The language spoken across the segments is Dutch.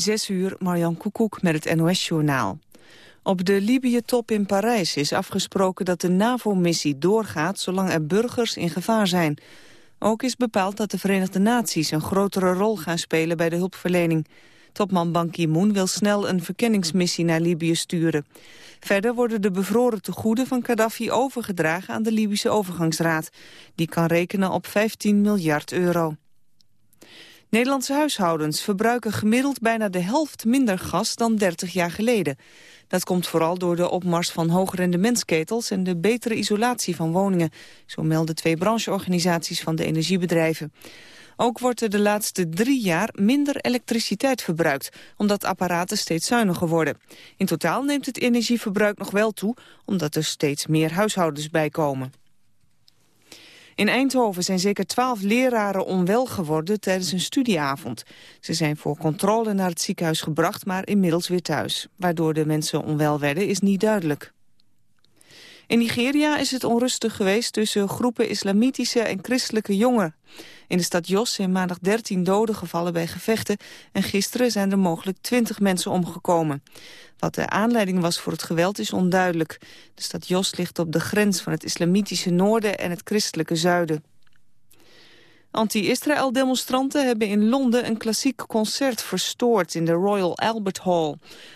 Zes uur, Marjan Koekoek met het NOS-journaal. Op de Libië-top in Parijs is afgesproken dat de NAVO-missie doorgaat... zolang er burgers in gevaar zijn. Ook is bepaald dat de Verenigde Naties een grotere rol gaan spelen bij de hulpverlening. Topman Ban Ki-moon wil snel een verkenningsmissie naar Libië sturen. Verder worden de bevroren tegoeden van Gaddafi overgedragen aan de Libische overgangsraad. Die kan rekenen op 15 miljard euro. Nederlandse huishoudens verbruiken gemiddeld bijna de helft minder gas dan 30 jaar geleden. Dat komt vooral door de opmars van hoogrendementsketels en de betere isolatie van woningen. Zo melden twee brancheorganisaties van de energiebedrijven. Ook wordt er de laatste drie jaar minder elektriciteit verbruikt, omdat apparaten steeds zuiniger worden. In totaal neemt het energieverbruik nog wel toe, omdat er steeds meer huishoudens bijkomen. In Eindhoven zijn zeker twaalf leraren onwel geworden tijdens een studieavond. Ze zijn voor controle naar het ziekenhuis gebracht, maar inmiddels weer thuis. Waardoor de mensen onwel werden is niet duidelijk. In Nigeria is het onrustig geweest tussen groepen islamitische en christelijke jongeren. In de stad Jos zijn maandag 13 doden gevallen bij gevechten... en gisteren zijn er mogelijk 20 mensen omgekomen. Wat de aanleiding was voor het geweld is onduidelijk. De stad Jos ligt op de grens van het islamitische noorden en het christelijke zuiden. Anti-Israël-demonstranten hebben in Londen een klassiek concert verstoord in de Royal Albert Hall.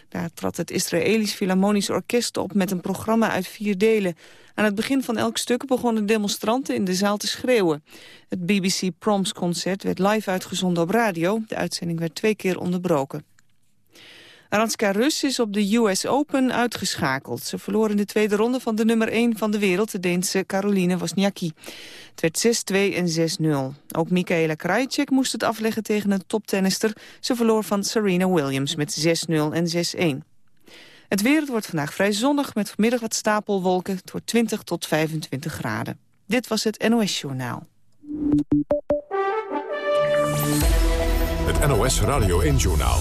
Daar trad het Israëlisch Philharmonisch Orkest op met een programma uit vier delen. Aan het begin van elk stuk begonnen demonstranten in de zaal te schreeuwen. Het BBC Proms concert werd live uitgezonden op radio. De uitzending werd twee keer onderbroken. Aranska Rus is op de US Open uitgeschakeld. Ze verloor in de tweede ronde van de nummer 1 van de wereld, de Deense Caroline Wozniacki. Het werd 6-2 en 6-0. Ook Michaela Krajicek moest het afleggen tegen een toptennister. Ze verloor van Serena Williams met 6-0 en 6-1. Het weer wordt vandaag vrij zonnig met vanmiddag wat stapelwolken. Wordt 20 tot 25 graden. Dit was het NOS Journaal. Het NOS Radio 1 Journaal.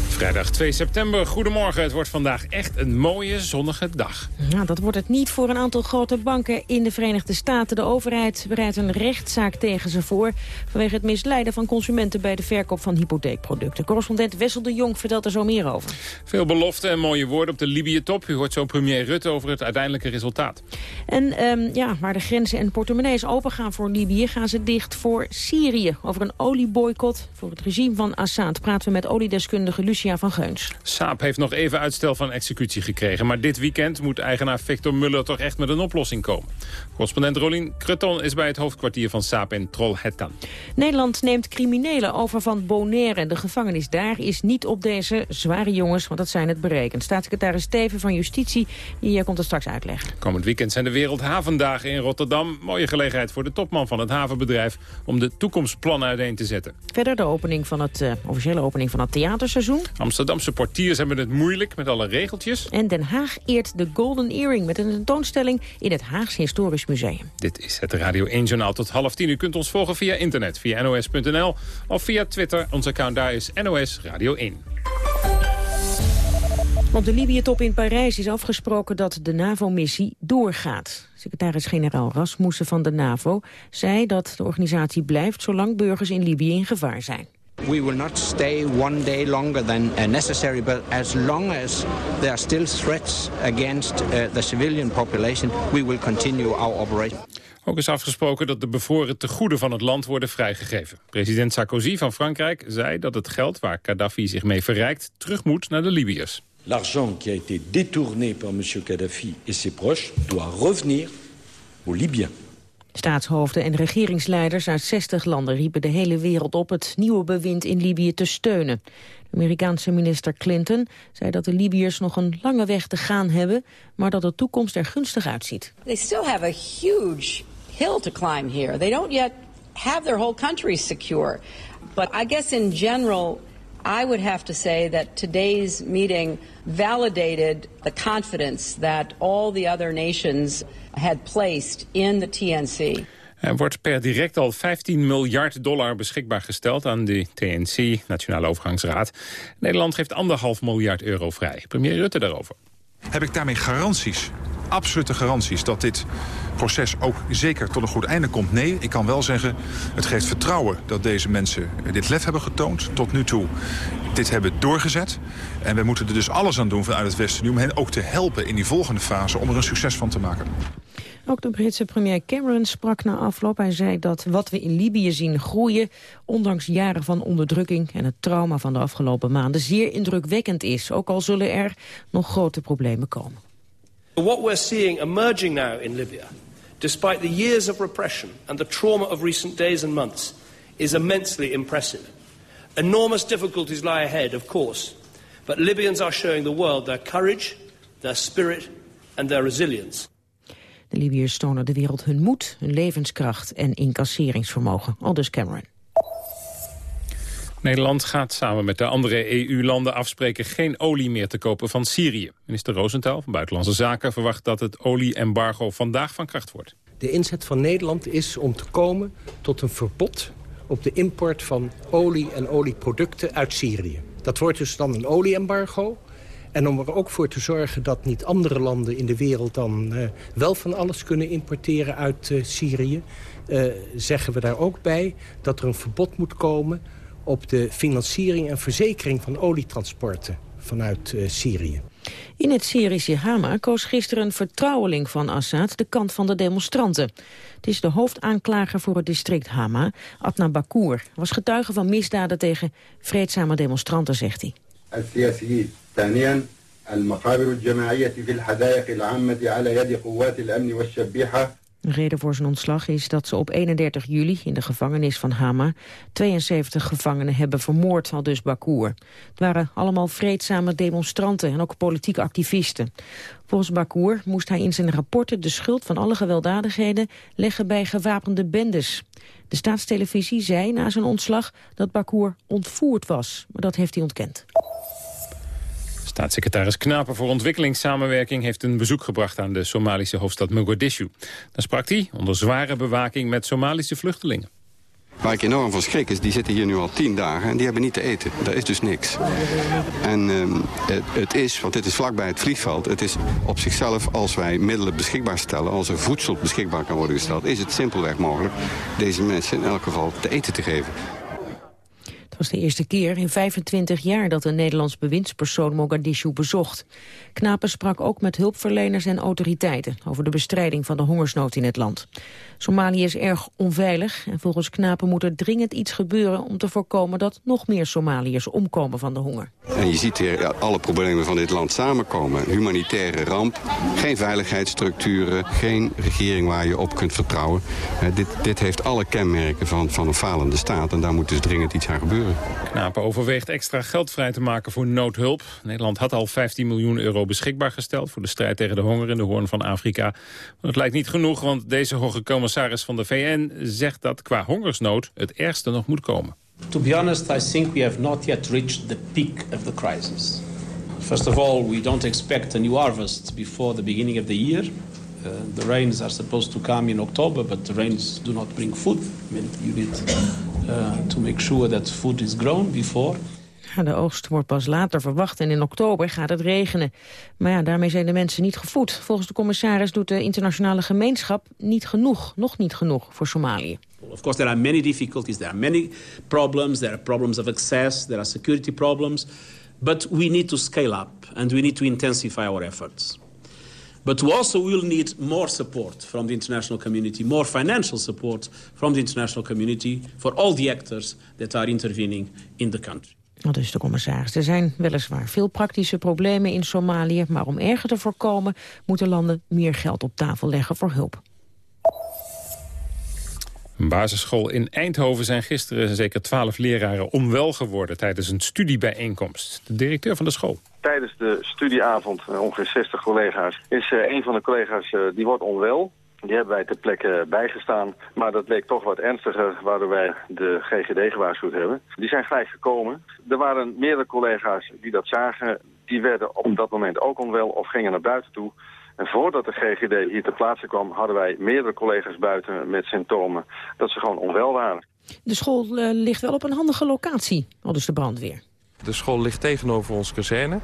Vrijdag 2 september, goedemorgen. Het wordt vandaag echt een mooie zonnige dag. Ja, dat wordt het niet voor een aantal grote banken in de Verenigde Staten. De overheid bereidt een rechtszaak tegen ze voor... vanwege het misleiden van consumenten bij de verkoop van hypotheekproducten. Correspondent Wessel de Jong vertelt er zo meer over. Veel beloften en mooie woorden op de Libië-top. U hoort zo premier Rutte over het uiteindelijke resultaat. En um, ja, waar de grenzen en portemonnees open gaan voor Libië... gaan ze dicht voor Syrië. Over een olieboycott voor het regime van Assad... praten we met oliedeskundige Lucia van Geuns. Saab heeft nog even uitstel van executie gekregen. Maar dit weekend moet eigenaar Victor Muller toch echt met een oplossing komen. Correspondent Rolien Kreton is bij het hoofdkwartier van Saab in Trollhättan. Nederland neemt criminelen over van Bonaire. De gevangenis daar is niet op deze zware jongens, want dat zijn het berekend. Staatssecretaris Steven van Justitie, die komt het straks uitleggen. Komend weekend zijn de Wereldhavendagen in Rotterdam. Mooie gelegenheid voor de topman van het havenbedrijf om de toekomstplannen uiteen te zetten. Verder de opening van het uh, officiële opening van het theaterseizoen. Amsterdamse portiers hebben het moeilijk met alle regeltjes. En Den Haag eert de Golden Earring met een tentoonstelling in het Haags Historisch Museum. Dit is het Radio 1 Journaal tot half tien. U kunt ons volgen via internet, via nos.nl of via Twitter. Ons account daar is NOS Radio 1. Op de Libië-top in Parijs is afgesproken dat de NAVO-missie doorgaat. Secretaris-generaal Rasmussen van de NAVO zei dat de organisatie blijft zolang burgers in Libië in gevaar zijn. We will not stay one day longer than uh, necessary, but as long as there are still threats against uh, the civilian population, we will continue our operation. Ook is afgesproken dat de bevroren tegoeden van het land worden vrijgegeven. President Sarkozy van Frankrijk zei dat het geld waar Gaddafi zich mee verrijkt terug moet naar de Libiërs. L'argent qui a été détourné par M. Gaddafi et ses proches doit revenir aux Libyens. Staatshoofden en regeringsleiders uit 60 landen riepen de hele wereld op het nieuwe bewind in Libië te steunen. De Amerikaanse minister Clinton zei dat de Libiërs nog een lange weg te gaan hebben, maar dat de toekomst er gunstig uitziet. They still have a huge hill to climb here. They don't yet have their whole country secure. But I guess in general I would have to say that today's meeting validated the confidence that all the other nations had placed in the TNC. Er wordt per direct al 15 miljard dollar beschikbaar gesteld aan de TNC, Nationale Overgangsraad. Nederland geeft anderhalf miljard euro vrij. Premier Rutte daarover. Heb ik daarmee garanties absolute garanties dat dit proces ook zeker tot een goed einde komt. Nee, ik kan wel zeggen, het geeft vertrouwen dat deze mensen dit lef hebben getoond. Tot nu toe dit hebben doorgezet. En we moeten er dus alles aan doen vanuit het Westen om hen ook te helpen in die volgende fase om er een succes van te maken. Ook de Britse premier Cameron sprak na afloop. Hij zei dat wat we in Libië zien groeien... ondanks jaren van onderdrukking en het trauma van de afgelopen maanden... zeer indrukwekkend is, ook al zullen er nog grote problemen komen. What we're seeing emerging now in Libya, despite the years of repression... and the trauma of recent days and months, is immensely impressive. Enormous difficulties lie ahead, of course... but Libyans are showing the world their courage, their spirit and their resilience. De Libiërs tonen de wereld hun moed, hun levenskracht en incasseringsvermogen. Aldus Cameron. Nederland gaat samen met de andere EU-landen afspreken geen olie meer te kopen van Syrië. Minister Rosenthal van Buitenlandse Zaken verwacht dat het olieembargo vandaag van kracht wordt. De inzet van Nederland is om te komen tot een verbod op de import van olie en olieproducten uit Syrië. Dat wordt dus dan een olieembargo. En om er ook voor te zorgen dat niet andere landen in de wereld... dan uh, wel van alles kunnen importeren uit uh, Syrië... Uh, zeggen we daar ook bij dat er een verbod moet komen... op de financiering en verzekering van olietransporten vanuit Syrië. In het Syrische Hama koos gisteren een vertrouweling van Assad de kant van de demonstranten. Het is de hoofdaanklager voor het district Hama, Adna Bakour. was getuige van misdaden tegen vreedzame demonstranten, zegt hij. De reden voor zijn ontslag is dat ze op 31 juli in de gevangenis van Hama 72 gevangenen hebben vermoord, al dus Bakour. Het waren allemaal vreedzame demonstranten en ook politieke activisten. Volgens Bakour moest hij in zijn rapporten de schuld van alle gewelddadigheden leggen bij gewapende bendes. De staatstelevisie zei na zijn ontslag dat Bakour ontvoerd was, maar dat heeft hij ontkend. Staatssecretaris Knapen voor ontwikkelingssamenwerking heeft een bezoek gebracht aan de Somalische hoofdstad Mogadishu. Daar sprak hij onder zware bewaking met Somalische vluchtelingen. Waar ik enorm van schrik is, die zitten hier nu al tien dagen en die hebben niet te eten. Daar is dus niks. En uh, het, het, is, want dit is vlakbij het vliegveld, het is op zichzelf als wij middelen beschikbaar stellen, als er voedsel beschikbaar kan worden gesteld, is het simpelweg mogelijk deze mensen in elk geval te eten te geven was de eerste keer in 25 jaar dat een Nederlands bewindspersoon Mogadishu bezocht. Knapen sprak ook met hulpverleners en autoriteiten over de bestrijding van de hongersnood in het land. Somalië is erg onveilig en volgens Knapen moet er dringend iets gebeuren om te voorkomen dat nog meer Somaliërs omkomen van de honger. En je ziet hier alle problemen van dit land samenkomen. Humanitaire ramp, geen veiligheidsstructuren, geen regering waar je op kunt vertrouwen. dit, dit heeft alle kenmerken van, van een falende staat en daar moet dus dringend iets aan gebeuren. Knapen overweegt extra geld vrij te maken voor noodhulp. Nederland had al 15 miljoen euro beschikbaar gesteld... voor de strijd tegen de honger in de Hoorn van Afrika. Maar het lijkt niet genoeg, want deze hoge commissaris van de VN... zegt dat qua hongersnood het ergste nog moet komen. To be honest, I think we have not yet reached the peak of the crisis. First of all, we don't expect a new harvest before the beginning of the year. Uh, the rains are supposed to come in October, but the rains do not bring food. I mean, you need uh, to make sure that food is grown before. de oogst wordt pas later verwacht en in oktober gaat het regenen. Maar ja, daarmee zijn de mensen niet gevoed. Volgens de commissaris doet de internationale gemeenschap niet genoeg, nog niet genoeg voor Somalië. Of course, there are many difficulties, there are many problems, there are problems of access, there are security problems. But we need to scale up and we need to intensify our efforts. But we also will need more support from the international community, more financial support from the international community for all the actors that are intervening in the country. Dat is de commissaris. Er zijn weliswaar veel praktische problemen in Somalië... maar om erger te voorkomen moeten landen meer geld op tafel leggen voor hulp. Een basisschool in Eindhoven zijn gisteren zeker twaalf leraren onwel geworden... tijdens een studiebijeenkomst. De directeur van de school tijdens de studieavond, eh, ongeveer 60 collega's, is uh, een van de collega's uh, die wordt onwel. Die hebben wij ter plekke bijgestaan. Maar dat leek toch wat ernstiger, waardoor wij de GGD gewaarschuwd hebben. Die zijn gelijk gekomen. Er waren meerdere collega's die dat zagen. Die werden op dat moment ook onwel of gingen naar buiten toe. En voordat de GGD hier ter plaatse kwam, hadden wij meerdere collega's buiten met symptomen dat ze gewoon onwel waren. De school ligt wel op een handige locatie, al dus de brandweer. De school ligt tegenover ons kazerne.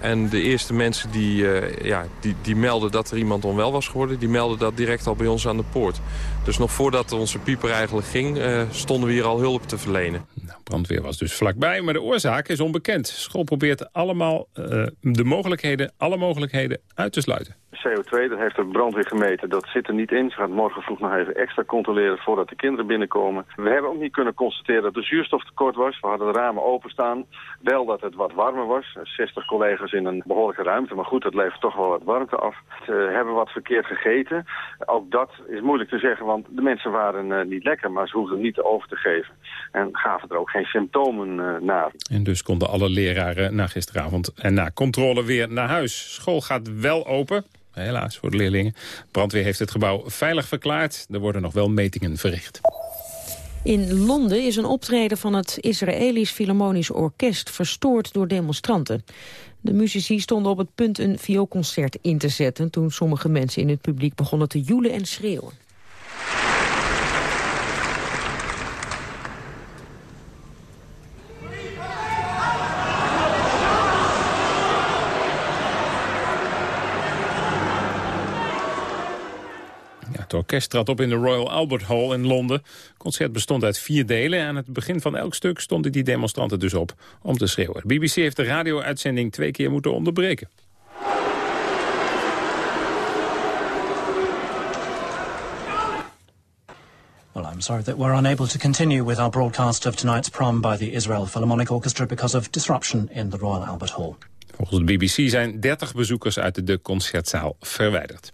En de eerste mensen die, uh, ja, die, die melden dat er iemand onwel was geworden... die melden dat direct al bij ons aan de poort. Dus nog voordat onze pieper eigenlijk ging... Uh, stonden we hier al hulp te verlenen. Nou, brandweer was dus vlakbij, maar de oorzaak is onbekend. De school probeert allemaal uh, de mogelijkheden, alle mogelijkheden uit te sluiten. CO2, dat heeft de brandweer gemeten, dat zit er niet in. Ze gaat morgen vroeg nog even extra controleren voordat de kinderen binnenkomen. We hebben ook niet kunnen constateren dat er zuurstoftekort was. We hadden de ramen openstaan. Wel dat het wat warmer was. 60 collega's in een behoorlijke ruimte. Maar goed, dat levert toch wel wat warmte af. We hebben wat verkeerd gegeten. Ook dat is moeilijk te zeggen, want de mensen waren uh, niet lekker. Maar ze hoefden niet over te geven. En gaven er ook geen symptomen uh, naar. En dus konden alle leraren na gisteravond en na controle weer naar huis. School gaat wel open. Helaas voor de leerlingen. Brandweer heeft het gebouw veilig verklaard. Er worden nog wel metingen verricht. In Londen is een optreden van het Israëlisch Philharmonisch Orkest verstoord door demonstranten. De muzici stonden op het punt een vioolconcert in te zetten... toen sommige mensen in het publiek begonnen te joelen en schreeuwen. Het orkest trad op in de Royal Albert Hall in Londen. Het concert bestond uit vier delen. En aan het begin van elk stuk stonden die demonstranten dus op om te schreeuwen. De BBC heeft de radio-uitzending twee keer moeten onderbreken. Well, I'm sorry that we're unable to continue with our broadcast of tonight's prom by the Israel Philharmonic Orchestra because of disruption in the Royal Albert Hall. Volgens de BBC zijn 30 bezoekers uit de concertzaal verwijderd.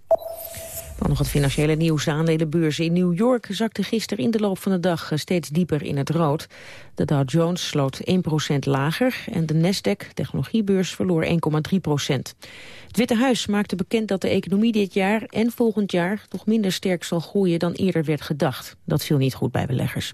Dan nog het financiële nieuws. De aandelenbeurzen in New York zakte gisteren in de loop van de dag steeds dieper in het rood. De Dow Jones sloot 1% lager en de Nasdaq, technologiebeurs, verloor 1,3%. Het Witte Huis maakte bekend dat de economie dit jaar en volgend jaar nog minder sterk zal groeien dan eerder werd gedacht. Dat viel niet goed bij beleggers.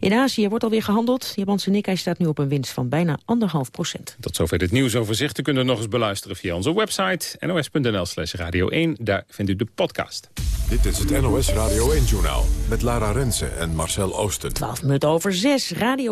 In Azië wordt alweer gehandeld. De Japanse Nikkei staat nu op een winst van bijna 1,5 procent. Tot zover dit nieuwsoverzicht. U kunt het nog eens beluisteren via onze website nos.nl slash radio 1. Daar vindt u de podcast. Dit is het NOS Radio 1-journaal met Lara Rensen en Marcel Oosten. 12 minuten over 6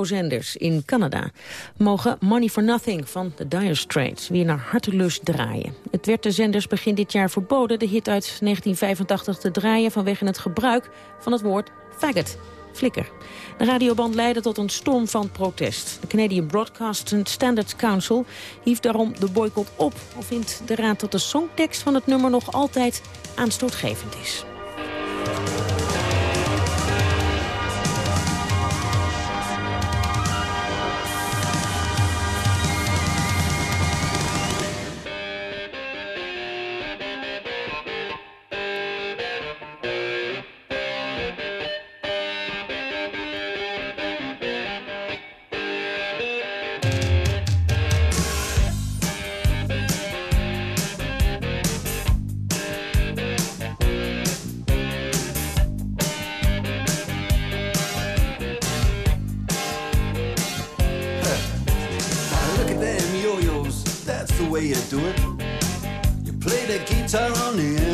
radiozenders in Canada mogen Money for Nothing van de Dire Straits weer naar hartelust draaien. Het werd de zenders begin dit jaar verboden de hit uit 1985 te draaien vanwege het gebruik van het woord faggot. Flikker. De radioband leidde tot een storm van protest. De Canadian Broadcasting Standards Council hief daarom de boycott op... of vindt de raad dat de songtekst van het nummer nog altijd aanstootgevend is. you do it. You play the guitar on the end.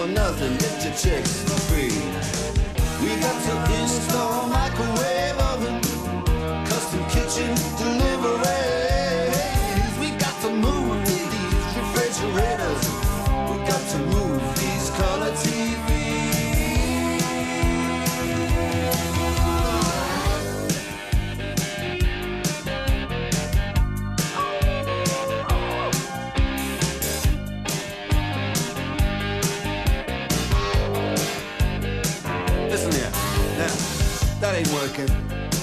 for nothing, get your chicks for free. We got to install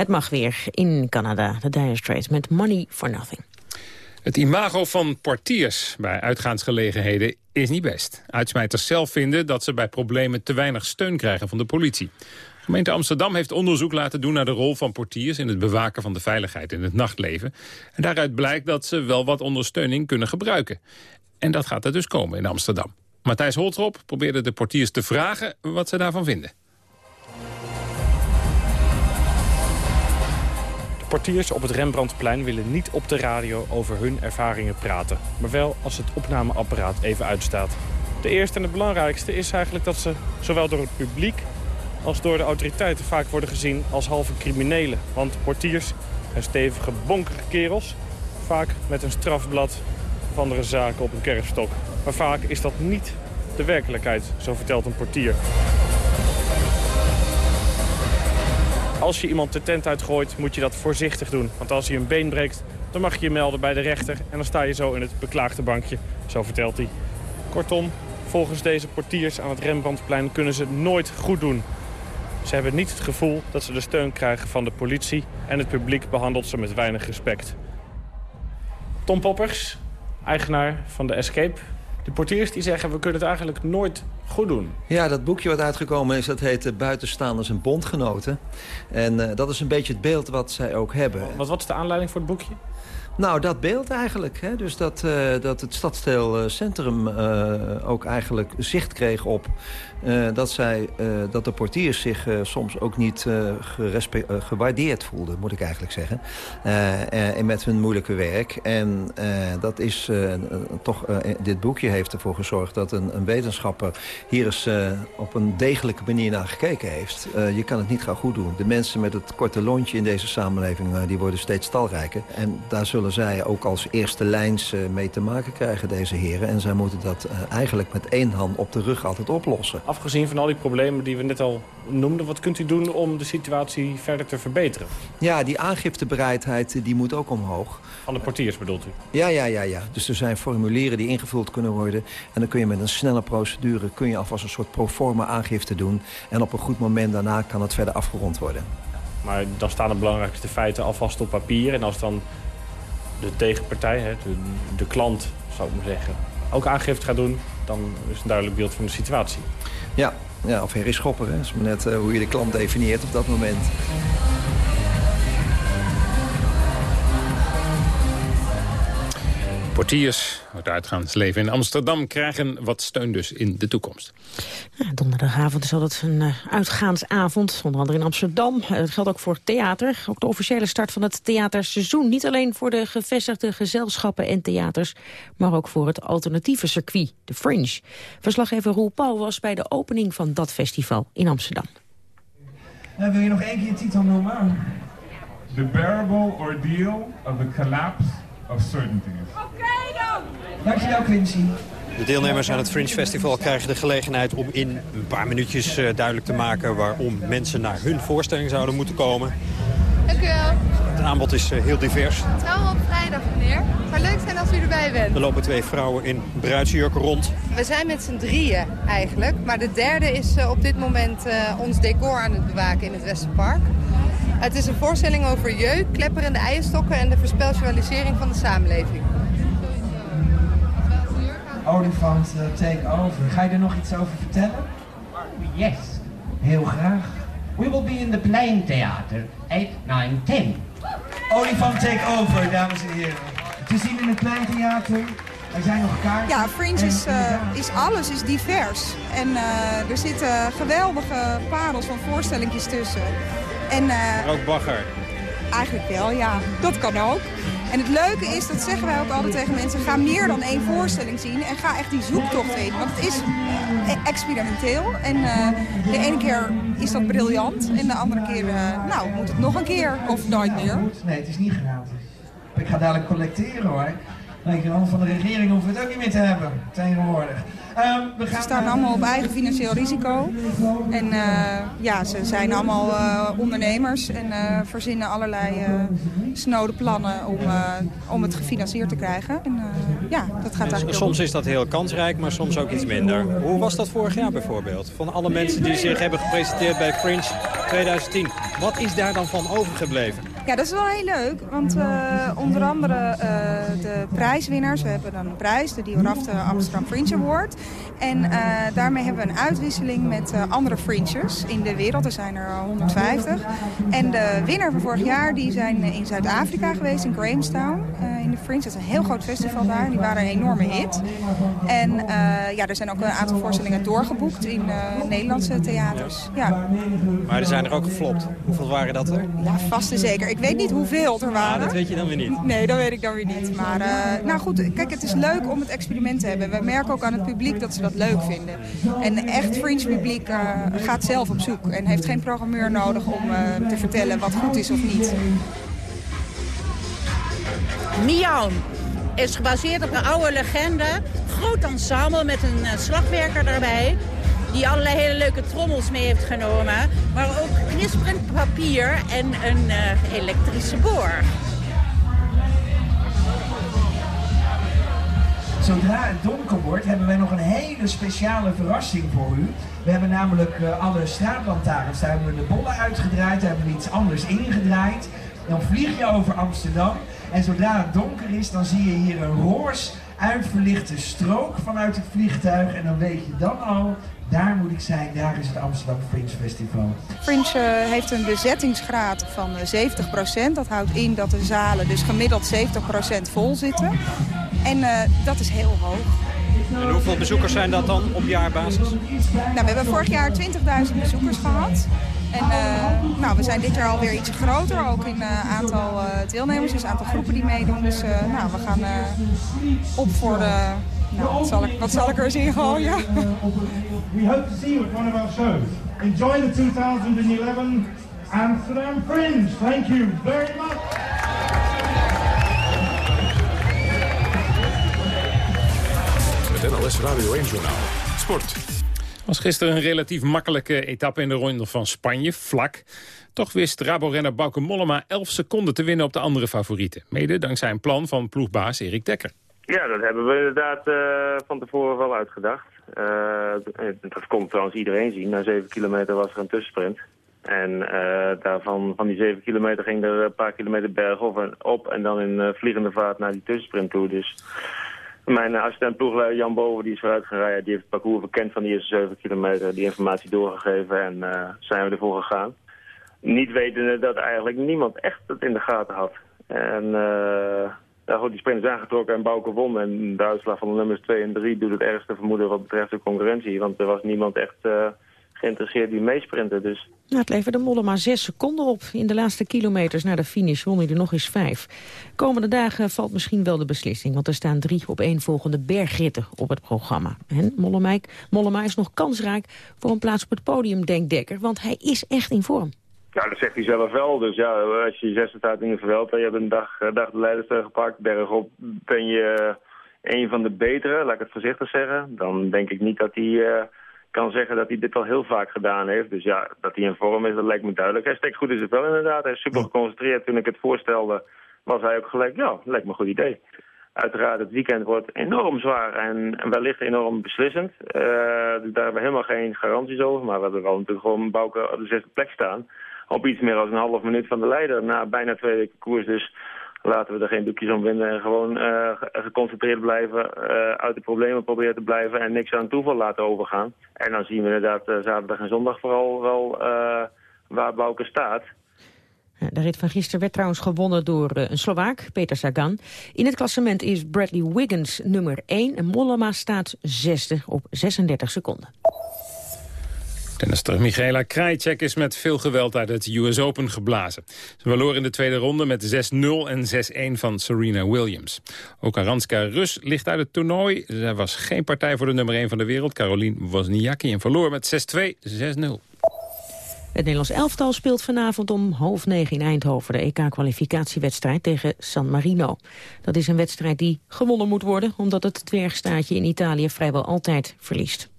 Het mag weer in Canada, de Dire Straits, met Money for Nothing. Het imago van portiers bij uitgaansgelegenheden is niet best. Uitsmijters zelf vinden dat ze bij problemen te weinig steun krijgen van de politie. De gemeente Amsterdam heeft onderzoek laten doen naar de rol van portiers... in het bewaken van de veiligheid in het nachtleven. En daaruit blijkt dat ze wel wat ondersteuning kunnen gebruiken. En dat gaat er dus komen in Amsterdam. Matthijs Holtrop probeerde de portiers te vragen wat ze daarvan vinden. Portiers op het Rembrandtplein willen niet op de radio over hun ervaringen praten. Maar wel als het opnameapparaat even uitstaat. De eerste en het belangrijkste is eigenlijk dat ze zowel door het publiek als door de autoriteiten vaak worden gezien als halve criminelen. Want portiers zijn stevige, bonkere kerels. Vaak met een strafblad of andere zaken op een kerfstok. Maar vaak is dat niet de werkelijkheid, zo vertelt een portier. Als je iemand de tent uitgooit, moet je dat voorzichtig doen. Want als hij een been breekt, dan mag je je melden bij de rechter... en dan sta je zo in het beklaagde bankje, zo vertelt hij. Kortom, volgens deze portiers aan het Rembrandtplein kunnen ze nooit goed doen. Ze hebben niet het gevoel dat ze de steun krijgen van de politie... en het publiek behandelt ze met weinig respect. Tom Poppers, eigenaar van de Escape. De portiers die zeggen, we kunnen het eigenlijk nooit goed doen. Ja, dat boekje wat uitgekomen is, dat heet eh, Buitenstaanders en Bondgenoten. En eh, dat is een beetje het beeld wat zij ook hebben. Wat, wat is de aanleiding voor het boekje? Nou, dat beeld eigenlijk. Hè? Dus dat, eh, dat het stadsdeelcentrum uh, ook eigenlijk zicht kreeg op... Uh, dat, zij, dat de portiers zich soms ook niet gewaardeerd voelden, moet ik eigenlijk zeggen. en met hun moeilijke werk. En dat is toch... dit boekje heeft ervoor gezorgd dat een, een wetenschapper hier eens op een degelijke manier naar gekeken heeft. je kan het niet gaan goed doen. De mensen met het korte lontje in deze samenleving, die worden steeds talrijker. En daar zullen zij ook als eerste lijns mee te maken krijgen, deze heren. En zij moeten dat eigenlijk met één hand op de rug altijd oplossen. Afgezien van al die problemen die we net al noemden... wat kunt u doen om de situatie verder te verbeteren? Ja, die aangiftebereidheid die moet ook omhoog. Van de portiers bedoelt u? Ja, ja, ja, ja. Dus er zijn formulieren die ingevuld kunnen worden. En dan kun je met een snelle procedure... kun je alvast een soort proforma aangifte doen. En op een goed moment daarna kan het verder afgerond worden. Maar dan staan de belangrijkste feiten alvast op papier. En als dan de tegenpartij, de, de klant, zou ik maar zeggen... ook aangifte gaat doen, dan is een duidelijk beeld van de situatie. Ja, ja of Harry Schopper, hè. Dat is maar net uh, hoe je de klant definieert op dat moment. Portiers, het uitgaansleven in Amsterdam... krijgen wat steun dus in de toekomst. Ja, donderdagavond is altijd een uh, uitgaansavond, onder andere in Amsterdam. Uh, dat geldt ook voor theater. Ook de officiële start van het theaterseizoen. Niet alleen voor de gevestigde gezelschappen en theaters... maar ook voor het alternatieve circuit, de Fringe. Verslaggever Roel Pauw was bij de opening van dat festival in Amsterdam. Nou, wil je nog één keer je titel noemen? The bearable ordeal of the collapse of certainties. Oké dan! Dankjewel Quincy. De deelnemers aan het Fringe Festival krijgen de gelegenheid om in een paar minuutjes uh, duidelijk te maken waarom mensen naar hun voorstelling zouden moeten komen. Dank u wel. Het aanbod is uh, heel divers. Trouwen op vrijdag, meneer. Het zou leuk zijn als u erbij bent. Er lopen twee vrouwen in bruidsjurken rond. We zijn met z'n drieën eigenlijk. Maar de derde is uh, op dit moment ons decor aan het bewaken in het Westerpark. Het is een voorstelling over jeuk, klepperende eierstokken en de verspecialisering van de samenleving. Olifant uh, Take Over. Ga je er nog iets over vertellen? Yes. Heel graag. We will be in the Plain Theater, 8, 9, 10. Olifant Take Over, dames en heren. Te zien in het Plein Theater. Er zijn nog kaarten. Ja, Fringe is, uh, is alles, is divers. En uh, er zitten geweldige parels van voorstellingjes tussen. En, uh, ook bagger. Eigenlijk wel, ja. Dat kan ook. En het leuke is, dat zeggen wij ook altijd tegen mensen... ga meer dan één voorstelling zien en ga echt die zoektocht in. Want het is experimenteel. En uh, de ene keer is dat briljant. En de andere keer, uh, nou, moet het nog een keer of nooit meer. Nee, het is niet gratis. Ik ga dadelijk collecteren hoor. Dankjewel, van de regering hoeven we het ook niet meer te hebben, tegenwoordig. We gaan ze staan allemaal op eigen financieel risico. En uh, ja, ze zijn allemaal uh, ondernemers en uh, verzinnen allerlei snode plannen om, om het gefinancierd te krijgen. En ja, dat gaat eigenlijk Soms is dat heel kansrijk, maar soms ook iets minder. Hoe was dat vorig jaar bijvoorbeeld? Van alle mensen die zich hebben gepresenteerd bij Fringe 2010. Wat is daar dan van overgebleven? Ja, dat is wel heel leuk, want uh, onder andere uh, de prijswinnaars, we hebben dan een prijs, de Diorafte Amsterdam Fringe Award. En uh, daarmee hebben we een uitwisseling met andere fringes in de wereld. Er zijn er 150. En de winnaar van vorig jaar, die zijn in Zuid-Afrika geweest, in Grahamstown. In de Fringe, dat is een heel groot festival daar. Die waren een enorme hit. En ja, er zijn ook een aantal voorstellingen doorgeboekt in Nederlandse theaters. Ja. Maar er zijn er ook geflopt. Hoeveel waren dat er? Ja, vast en zeker. Ik weet niet hoeveel er waren. Ah, dat weet je dan weer niet. Nee, dat weet ik dan weer niet. Maar uh, nou goed, kijk, het is leuk om het experiment te hebben. We merken ook aan het publiek dat ze dat leuk vinden. En echt Fringe publiek gaat zelf op zoek. En heeft geen programmeur nodig om te vertellen wat goed is of niet. Miauw is gebaseerd op een oude legende. Groot ensemble met een slagwerker daarbij die allerlei hele leuke trommels mee heeft genomen. Maar ook knisperend papier en een uh, elektrische boor. Zodra het donker wordt hebben wij nog een hele speciale verrassing voor u. We hebben namelijk uh, alle straatlantaarns, daar hebben we de bollen uitgedraaid, daar hebben we iets anders ingedraaid. Dan vlieg je over Amsterdam en zodra het donker is, dan zie je hier een roos uitverlichte strook vanuit het vliegtuig. En dan weet je dan al, daar moet ik zijn, daar is het Amsterdam Fringe Festival. Fringe uh, heeft een bezettingsgraad van uh, 70%. Dat houdt in dat de zalen dus gemiddeld 70% vol zitten. En uh, dat is heel hoog. En hoeveel bezoekers zijn dat dan op jaarbasis? Nou, we hebben vorig jaar 20.000 bezoekers gehad. En uh, nou, we zijn dit jaar alweer iets groter, ook in uh, aantal uh, deelnemers, dus aantal groepen die meedoen. Dus nou, we gaan op voor de... Nou, wat zal ik, wat zal ik er eens in gooien? We hope to see you at one of our shows. Enjoy the 2011 Amsterdam Fringe. Thank you very much. Radio 1 Journaal. Sport was gisteren een relatief makkelijke etappe in de ronde van Spanje, vlak. Toch wist Rabo-renner Bauke Mollema 11 seconden te winnen op de andere favorieten. Mede dankzij een plan van ploegbaas Erik Dekker. Ja, dat hebben we inderdaad uh, van tevoren wel uitgedacht. Uh, dat kon trouwens iedereen zien. Na 7 kilometer was er een tussensprint. En uh, daarvan, van die 7 kilometer ging er een paar kilometer bergop en, op en dan in vliegende vaart naar die tussensprint toe. Dus mijn assistent ploegleider Jan Boven die is vooruit gereden. Die heeft het parcours bekend van die eerste 7 kilometer. Die informatie doorgegeven en uh, zijn we ervoor gegaan. Niet wetende dat eigenlijk niemand echt het in de gaten had. En uh, die sprint is aangetrokken en Bouke won. En de uitslag van de nummers 2 en 3 doet het ergste vermoeden wat betreft de concurrentie. Want er was niemand echt... geïnteresseerd die meesprinten. Dus. Nou, het leverde Molle maar zes seconden op. In de laatste kilometers naar de finish won hij er nog eens vijf. Komende dagen valt misschien wel de beslissing... want er staan drie op één volgende bergritten op het programma. En Mollema is nog kansrijk voor een plaats op het podium, denkt Dekker... want hij is echt in vorm. Ja, dat zegt hij zelf wel. Dus ja, als je je zesde staat in de Vuelta... je hebt een dag, eh, dag de leiderster gepakt, bergop ben je een van de betere, laat ik het voorzichtig zeggen... dan denk ik niet dat hij... Uh, kan zeggen dat hij dit al heel vaak gedaan heeft. Dus ja, dat hij in vorm is, dat lijkt me duidelijk. Hij steekt goed in zijn vel inderdaad. Hij is super geconcentreerd. Toen ik het voorstelde, was hij ook gelijk, ja, lijkt me een goed idee. Uiteraard, het weekend wordt enorm zwaar en wellicht enorm beslissend. Uh, dus daar hebben we helemaal geen garanties over. Maar we hebben wel natuurlijk gewoon Bouke op de zesde plek staan. Op iets meer dan een half minuut van de leider na bijna twee weken koers. Dus laten we er geen doekjes om winden en gewoon uh, geconcentreerd blijven, uh, uit de problemen proberen te blijven en niks aan toeval laten overgaan. En dan zien we inderdaad uh, zaterdag en zondag vooral wel waar Bouke staat. De rit van gisteren werd trouwens gewonnen door een Slovaak, Peter Sagan. In het klassement is Bradley Wiggins nummer 1 en Mollema staat zesde op 36 seconden. Tennister Michaela Krajcek is met veel geweld uit het US Open geblazen. Ze verloor in de tweede ronde met 6-0 en 6-1 van Serena Williams. Ook Aranska Rus ligt uit het toernooi. Zij was geen partij voor de nummer 1 van de wereld, Caroline Wozniacki... en verloor met 6-2, 6-0. Het Nederlands elftal speelt vanavond om half negen in Eindhoven... de EK-kwalificatiewedstrijd tegen San Marino. Dat is een wedstrijd die gewonnen moet worden... omdat het dwergstaatje in Italië vrijwel altijd verliest.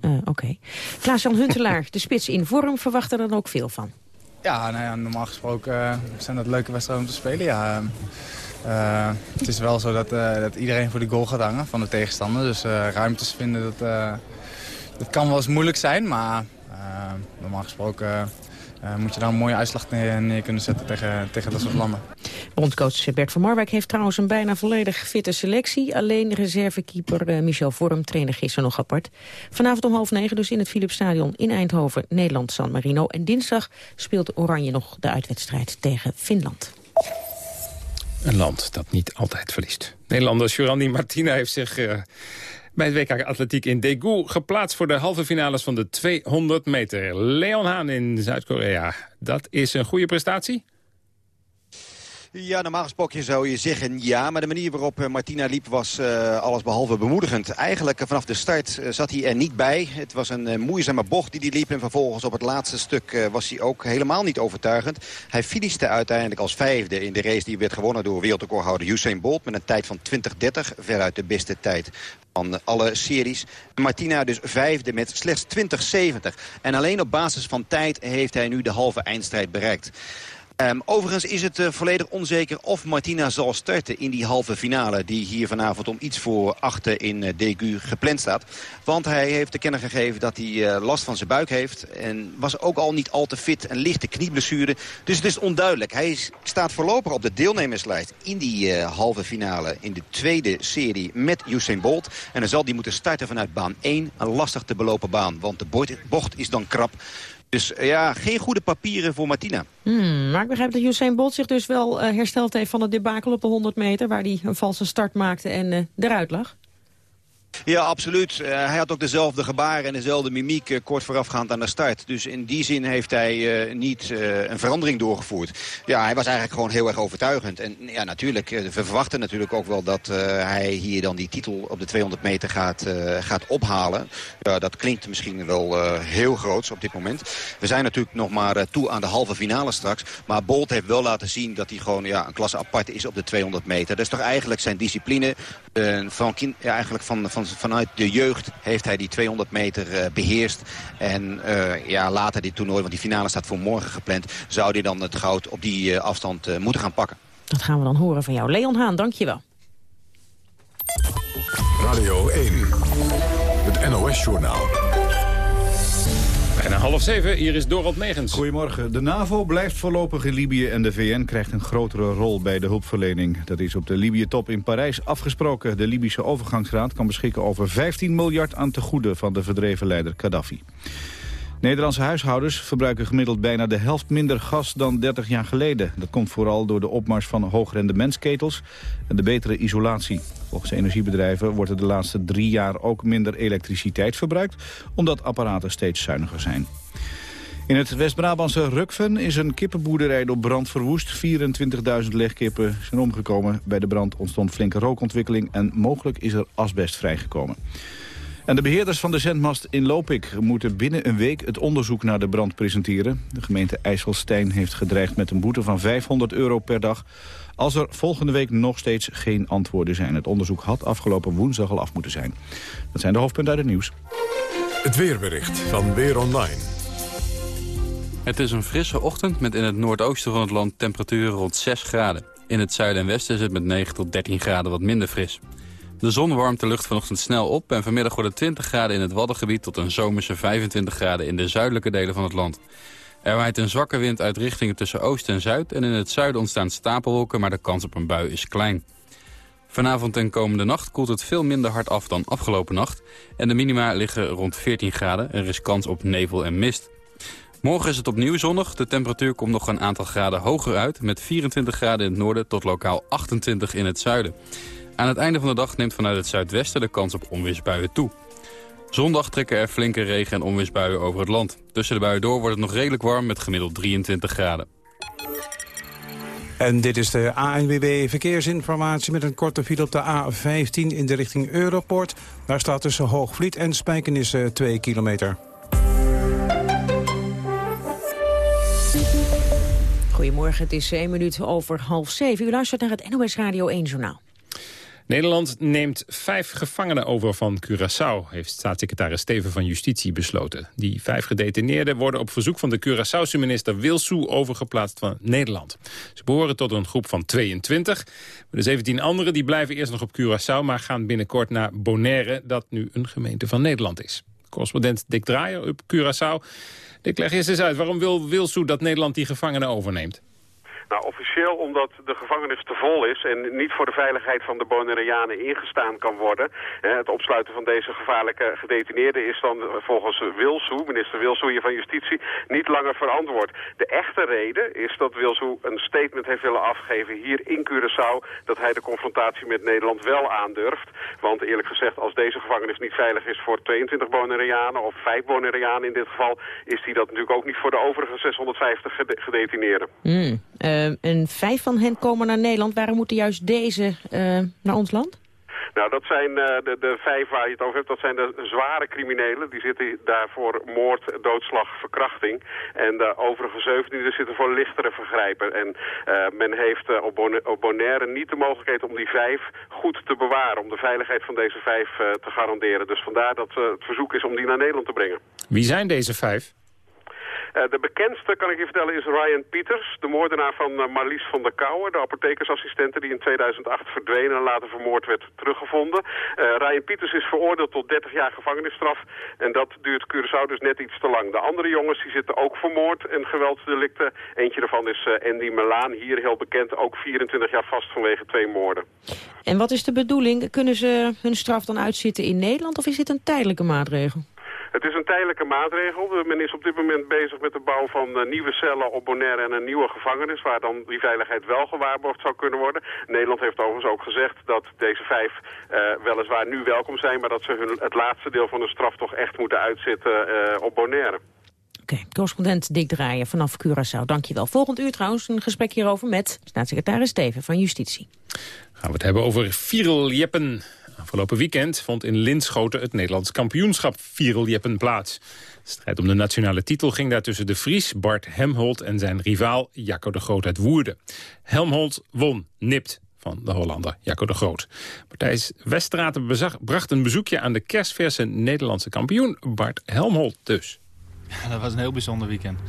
Uh, Oké. Okay. Klaas-Jan Huntelaar, de spits in vorm, verwacht er dan ook veel van? Ja, nou ja normaal gesproken uh, zijn dat leuke wedstrijden om te spelen. Ja, uh, het is wel zo dat, dat iedereen voor de goal gaat hangen van de tegenstander. Dus ruimtes vinden, dat, dat kan wel eens moeilijk zijn. Maar normaal gesproken uh, moet je dan een mooie uitslag neer, neer, kunnen zetten tegen, tegen dat soort landen. Bondcoach Bert van Marwijk heeft trouwens een bijna volledig fitte selectie. Alleen reservekeeper uh, Michel Vorm trainde gisteren nog apart. Vanavond om half negen dus in het Philipsstadion in Eindhoven, Nederland-San Marino. En dinsdag speelt Oranje nog de uitwedstrijd tegen Finland. Een land dat niet altijd verliest. Nederlander Jurandi Martina heeft zich... Uh, bij het WK Atletiek in Daegu geplaatst voor de halve finales van de 200 meter. Leon Haan in Zuid-Korea. Dat is een goede prestatie? Ja, normaal gesproken zou je zeggen ja. Maar de manier waarop eh, Martina liep was uh, allesbehalve bemoedigend. Eigenlijk uh, vanaf de start zat hij er niet bij. Het was een moeizame bocht die hij liep. En vervolgens op het laatste stuk was hij ook helemaal niet overtuigend. Hij finishte uiteindelijk als vijfde in de race die werd gewonnen door wereldrecordhouder Usain Bolt. Met een tijd van 20.30. Veruit de beste tijd van alle series. Martina dus vijfde met slechts 20.70. En alleen op basis van tijd heeft hij nu de halve eindstrijd bereikt. Um, overigens is het uh, volledig onzeker of Martina zal starten in die halve finale... die hier vanavond om iets voor achter in uh, gepland staat. Want hij heeft te kennen gegeven dat hij uh, last van zijn buik heeft... en was ook al niet al te fit, een lichte knieblessure. Dus het is onduidelijk. Hij staat voorlopig op de deelnemerslijst in die halve finale... in de tweede serie met Usain Bolt. En dan zal hij moeten starten vanuit baan 1, een lastig te belopen baan. Want de bocht is dan krap. Dus eh, ja, geen goede papieren voor Martina. Hmm, maar ik begrijp dat Usain Bolt zich dus wel uh, hersteld heeft van het debakel op de 100 meter... waar hij een valse start maakte en uh, eruit lag. Ja, absoluut. Uh, hij had ook dezelfde gebaren en dezelfde mimiek uh, kort voorafgaand aan de start. Dus in die zin heeft hij uh, niet een verandering doorgevoerd. Ja, hij was eigenlijk gewoon heel erg overtuigend. En ja, natuurlijk, we verwachten natuurlijk ook wel dat hij hier dan die titel op de 200 meter gaat, gaat ophalen. Dat klinkt misschien wel heel groots op dit moment. We zijn natuurlijk nog maar toe aan de halve finale straks. Maar Bolt heeft wel laten zien dat hij gewoon ja, een klasse apart is op de 200 meter. Dat is toch eigenlijk zijn discipline van, ja, eigenlijk van, van vanuit de jeugd heeft hij die 200 meter uh, beheerst. En uh, ja, later dit toernooi, want die finale staat voor morgen gepland... zou hij dan het goud op die uh, afstand moeten gaan pakken. Dat gaan we dan horen van jou. Leon Haan, dankjewel. Radio 1, het NOS-journaal. Bijna half zeven, hier is Dorot Megens. Goedemorgen. De NAVO blijft voorlopig in Libië en de VN krijgt een grotere rol bij de hulpverlening. Dat is op de Libië-top in Parijs afgesproken. De Libische overgangsraad kan beschikken over 15 miljard aan tegoeden van de verdreven leider Gaddafi. Nederlandse huishoudens verbruiken gemiddeld bijna de helft minder gas dan 30 jaar geleden. Dat komt vooral door de opmars van hoogrendementsketels en de betere isolatie. Volgens energiebedrijven wordt er de laatste drie jaar ook minder elektriciteit verbruikt... omdat apparaten steeds zuiniger zijn. In het West-Brabantse Rukven is een kippenboerderij door brand verwoest. 24.000 legkippen zijn omgekomen. Bij de brand ontstond flinke rookontwikkeling en mogelijk is er asbest vrijgekomen. En de beheerders van de zendmast in Lopik moeten binnen een week het onderzoek naar de brand presenteren. De gemeente IJsselstein heeft gedreigd met een boete van 500 euro per dag als er volgende week nog steeds geen antwoorden zijn. Het onderzoek had afgelopen woensdag al af moeten zijn. Dat zijn de hoofdpunten uit het nieuws. Het weerbericht van Weer Online. Het is een frisse ochtend met in het noordoosten van het land temperaturen rond 6 graden. In het zuiden en westen is het met 9 tot 13 graden wat minder fris. De zon warmt de lucht vanochtend snel op en vanmiddag wordt het 20 graden in het Waddengebied tot een zomerse 25 graden in de zuidelijke delen van het land. Er waait een zwakke wind uit richtingen tussen oost en zuid... en in het zuiden ontstaan stapelwolken, maar de kans op een bui is klein. Vanavond en komende nacht koelt het veel minder hard af dan afgelopen nacht... en de minima liggen rond 14 graden. Er is kans op nevel en mist. Morgen is het opnieuw zonnig. De temperatuur komt nog een aantal graden hoger uit... met 24 graden in het noorden tot lokaal 28 in het zuiden. Aan het einde van de dag neemt vanuit het zuidwesten de kans op onweersbuien toe. Zondag trekken er flinke regen- en onweersbuien over het land. Tussen de buien door wordt het nog redelijk warm met gemiddeld 23 graden. En dit is de ANWB Verkeersinformatie met een korte file op de A15 in de richting Europort. Daar staat tussen Hoogvliet en Spijkenisse 2 kilometer. Goedemorgen, het is 1 minuut over half 7. U luistert naar het NOS Radio 1 Journaal. Nederland neemt vijf gevangenen over van Curaçao... heeft staatssecretaris Steven van Justitie besloten. Die vijf gedetineerden worden op verzoek van de Curaçaose minister Wilsou... overgeplaatst van Nederland. Ze behoren tot een groep van 22. De 17 anderen die blijven eerst nog op Curaçao... maar gaan binnenkort naar Bonaire, dat nu een gemeente van Nederland is. Correspondent Dick Draaier op Curaçao. Dick, leg eens eens uit. Waarom wil Wilsou dat Nederland die gevangenen overneemt? Nou, officieel omdat de gevangenis te vol is en niet voor de veiligheid van de Bonaireanen ingestaan kan worden. Het opsluiten van deze gevaarlijke gedetineerden is dan volgens Wilsou, minister Wilsou hier van Justitie, niet langer verantwoord. De echte reden is dat Wilsou een statement heeft willen afgeven hier in Curaçao dat hij de confrontatie met Nederland wel aandurft. Want eerlijk gezegd, als deze gevangenis niet veilig is voor 22 Bonaireanen of 5 Bonaireanen in dit geval, is die dat natuurlijk ook niet voor de overige 650 gedetineerden. Mm. Uh, en vijf van hen komen naar Nederland. Waarom moeten juist deze uh, naar ons land? Nou, dat zijn uh, de, de vijf waar je het over hebt. Dat zijn de zware criminelen. Die zitten daar voor moord, doodslag, verkrachting. En de overige 17 zitten voor lichtere vergrijpen. En uh, men heeft uh, op, Bon op, Bonaire niet de mogelijkheid om die vijf goed te bewaren. Om de veiligheid van deze vijf te garanderen. Dus vandaar dat het verzoek is om die naar Nederland te brengen. Wie zijn deze vijf? Uh, de bekendste, kan ik je vertellen, is Ryan Peters, de moordenaar van uh, Marlies van der Kouwen, de apothekersassistente die in 2008 verdwenen en later vermoord werd teruggevonden. Uh, Ryan Peters is veroordeeld tot 30 jaar gevangenisstraf en dat duurt Curaçao dus net iets te lang. De andere jongens die zitten ook vermoord en geweldsdelicten. Eentje daarvan is Andy Melaan, hier heel bekend, ook 24 jaar vast vanwege twee moorden. En wat is de bedoeling? Kunnen ze hun straf dan uitzitten in Nederland of is dit een tijdelijke maatregel? Het is een tijdelijke maatregel. Men is op dit moment bezig met de bouw van uh, nieuwe cellen op Bonaire en een nieuwe gevangenis... waar dan die veiligheid wel gewaarborgd zou kunnen worden. Nederland heeft overigens ook gezegd dat deze vijf uh, weliswaar nu welkom zijn... maar dat ze hun, het laatste deel van de straf toch echt moeten uitzitten uh, op Bonaire. Oké, okay, correspondent Dick Draaien vanaf Curaçao. Dankjewel. Volgend uur trouwens een gesprek hierover met staatssecretaris Steven van Justitie. Gaan we het hebben over Viral Jeppen. Afgelopen weekend vond in Linschoten het Nederlands kampioenschap Viereljeppen plaats. De strijd om de nationale titel ging daar tussen de Fries Bart Hemholt en zijn rivaal Jacco de Groot uit Woerden. Helmholt won, nipt van de Hollander Jacco de Groot. Partijs Westraten bracht een bezoekje aan de kerstverse Nederlandse kampioen Bart Helmholt dus. Dat was een heel bijzonder weekend.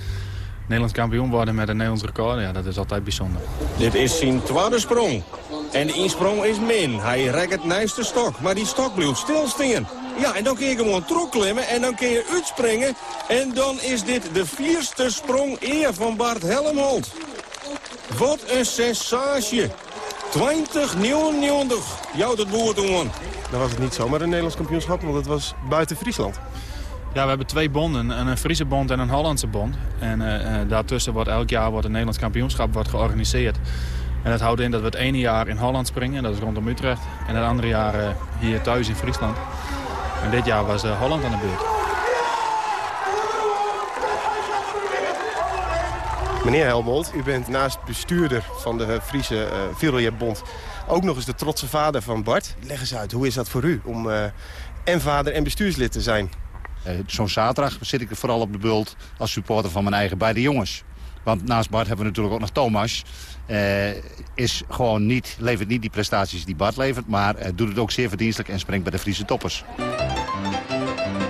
Nederlands kampioen worden met een Nederlands record, ja, dat is altijd bijzonder. Dit is zijn tweede sprong. En de insprong is min. Hij rekt het nijste stok, maar die stok blijft stilstaan. Ja, en dan kun je gewoon terugklimmen en dan kun je uitspringen. En dan is dit de vierste sprong eer van Bart Helmholt. Wat een sensatie. 2099. Jou dat boer doen. Dan was het niet zomaar een Nederlands kampioenschap, want het was buiten Friesland. Ja, we hebben twee bonden, een Friese bond en een Hollandse bond. En uh, daartussen wordt elk jaar wordt een Nederlands kampioenschap wordt georganiseerd. En dat houdt in dat we het ene jaar in Holland springen, dat is rondom Utrecht. En het andere jaar uh, hier thuis in Friesland. En dit jaar was Holland aan de beurt. Meneer Helmold, u bent naast bestuurder van de Friese uh, ook nog eens de trotse vader van Bart. Leg eens uit, hoe is dat voor u om en vader en bestuurslid te zijn? Uh, Zo'n zaterdag zit ik vooral op de bult als supporter van mijn eigen beide jongens. Want naast Bart hebben we natuurlijk ook nog Thomas. Uh, is gewoon niet, levert niet die prestaties die Bart levert... maar uh, doet het ook zeer verdienstelijk en springt bij de Friese toppers.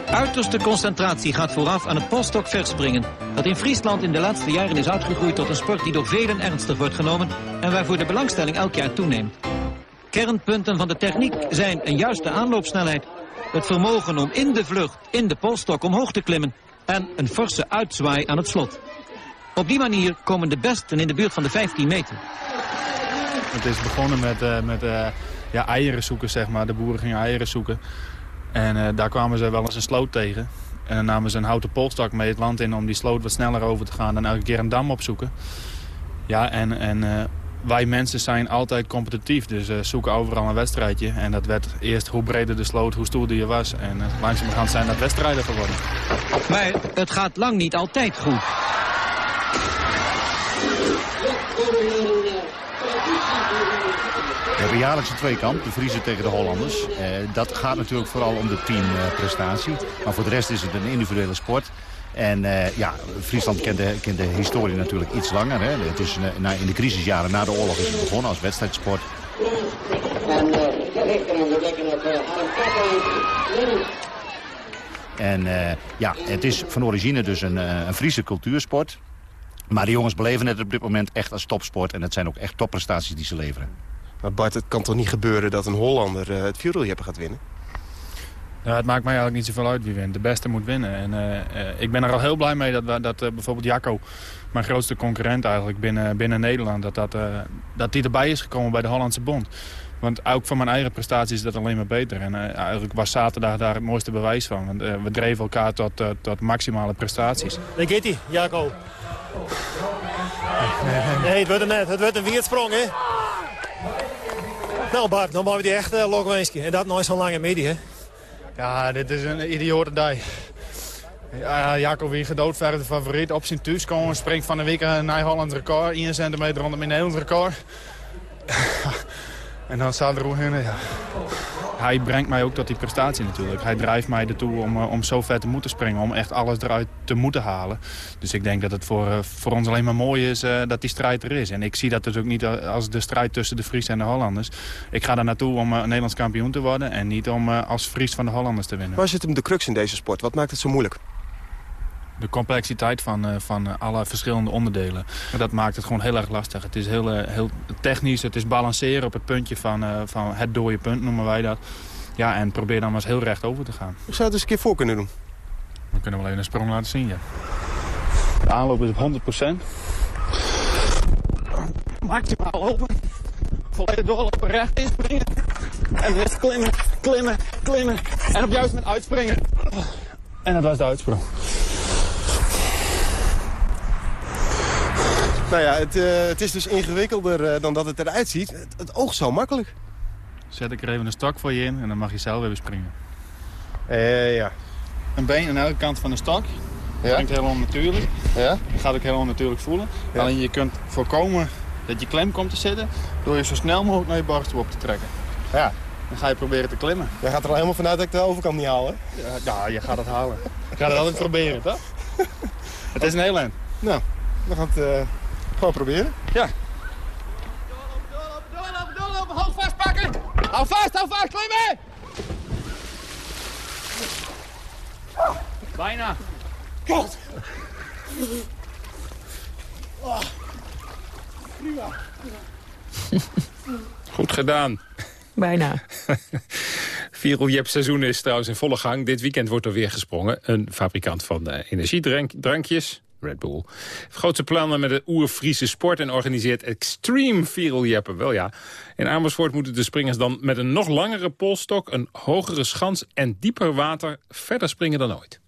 Uiterste concentratie gaat vooraf aan het polstok verspringen... dat in Friesland in de laatste jaren is uitgegroeid tot een sport die door velen ernstig wordt genomen... en waarvoor de belangstelling elk jaar toeneemt. Kernpunten van de techniek zijn een juiste aanloopsnelheid... het vermogen om in de vlucht, in de polstok omhoog te klimmen... en een forse uitzwaai aan het slot. Op die manier komen de besten in de buurt van de 15 meter. Het is begonnen met, uh, met uh, ja, eieren zoeken, zeg maar. De boeren gingen eieren zoeken. En uh, daar kwamen ze wel eens een sloot tegen. En dan namen ze een houten polstak mee het land in om die sloot wat sneller over te gaan dan elke keer een dam opzoeken. Ja, en, en wij mensen zijn altijd competitief, dus uh, zoeken overal een wedstrijdje. En dat werd eerst hoe breder de sloot, hoe stoerder je was. En uh, langzamerhand zijn dat wedstrijden geworden. Maar het gaat lang niet altijd goed. We hebben jaarlijks een tweekamp, de Friese tegen de Hollanders. Uh, dat gaat natuurlijk vooral om de teamprestatie. maar voor de rest is het een individuele sport. En uh, ja, Friesland kent de, kent de historie natuurlijk iets langer. Hè. Het is na, in de crisisjaren na de oorlog is het begonnen als wedstrijdsport. En uh, ja, het is van origine dus een, een Friese cultuursport. Maar de jongens beleven het op dit moment echt als topsport. En het zijn ook echt topprestaties die ze leveren. Maar Bart, het kan toch niet gebeuren dat een Hollander het vierwieljeppen gaat winnen? Ja, het maakt mij eigenlijk niet zoveel uit wie wint. De beste moet winnen. En uh, uh, ik ben er al heel blij mee dat, we, dat uh, bijvoorbeeld Jacco, mijn grootste concurrent eigenlijk binnen, binnen Nederland, dat, dat, dat die erbij is gekomen bij de Hollandse Bond. Want ook van mijn eigen prestaties is dat alleen maar beter. En eigenlijk was zaterdag daar het mooiste bewijs van. Want we dreven elkaar tot, tot maximale prestaties. Daar gaat hij, Jacco. Nee, het wordt net. Het wordt een weertsprong, hè? Nou Bart, dan maken we die echt uh. En dat nooit zo'n lange midi, hè? Ja, dit is een idiote dag. Ja, Jacob weer gedoodverfde favoriet op zijn thuis komen. Springt van de week een Nijholland record. 1 centimeter onder mijn Nederlands record. en dan staat er hoe in. Ja. Hij brengt mij ook tot die prestatie natuurlijk. Hij drijft mij ertoe om, om zo ver te moeten springen. Om echt alles eruit te moeten halen. Dus ik denk dat het voor, voor ons alleen maar mooi is uh, dat die strijd er is. En ik zie dat dus ook niet als de strijd tussen de Fries en de Hollanders. Ik ga daar naartoe om uh, Nederlands kampioen te worden. En niet om als Fries van de Hollanders te winnen. Waar zit hem de crux in deze sport? Wat maakt het zo moeilijk? De complexiteit van, uh, van alle verschillende onderdelen. Dat maakt het gewoon heel erg lastig. Het is heel, uh, heel technisch, het is balanceren op het puntje van, uh, van het dode punt, noemen wij dat. Ja, en probeer dan maar eens heel recht over te gaan. Ik zou het eens een keer voor kunnen doen. We kunnen wel even een sprong laten zien, ja. De aanloop is op 100%. Maximaal open. Volledig doorlopen, recht inspringen. En weer klimmen, klimmen, klimmen. En op juist met uitspringen. En dat was de uitsprong. Nou ja, het, uh, het is dus ingewikkelder uh, dan dat het eruit ziet. Het, het oogt zo makkelijk. Zet ik er even een stok voor je in en dan mag je zelf even springen. Uh, ja. Een been aan elke kant van de stok. Dat klinkt heel onnatuurlijk. Ja? Dat gaat ook heel onnatuurlijk voelen. Ja. Alleen je kunt voorkomen dat je klem komt te zitten... door je zo snel mogelijk naar je borst op te trekken. Ja. Dan ga je proberen te klimmen. Jij gaat er al helemaal vanuit dat ik de overkant niet haal, hè? Ja, ja je gaat het halen. Je gaat het altijd proberen, toch? het is een heel eind. Nou, we gaan het... Gewoon proberen. Ja. Doorlopen, doorlopen, doorlopen, Hoog vastpakken. Hou vast, hou vast, klimmen. Bijna. Koud. Oh. Goed gedaan. Bijna. Vierel seizoen is trouwens in volle gang. Dit weekend wordt er weer gesprongen. Een fabrikant van energiedrankjes, Red Bull. Grootste plannen met de oer-Friese sport en organiseert Extreme Viereljeppen. Wel ja, in Amersfoort moeten de springers dan met een nog langere polstok... een hogere schans en dieper water verder springen dan ooit.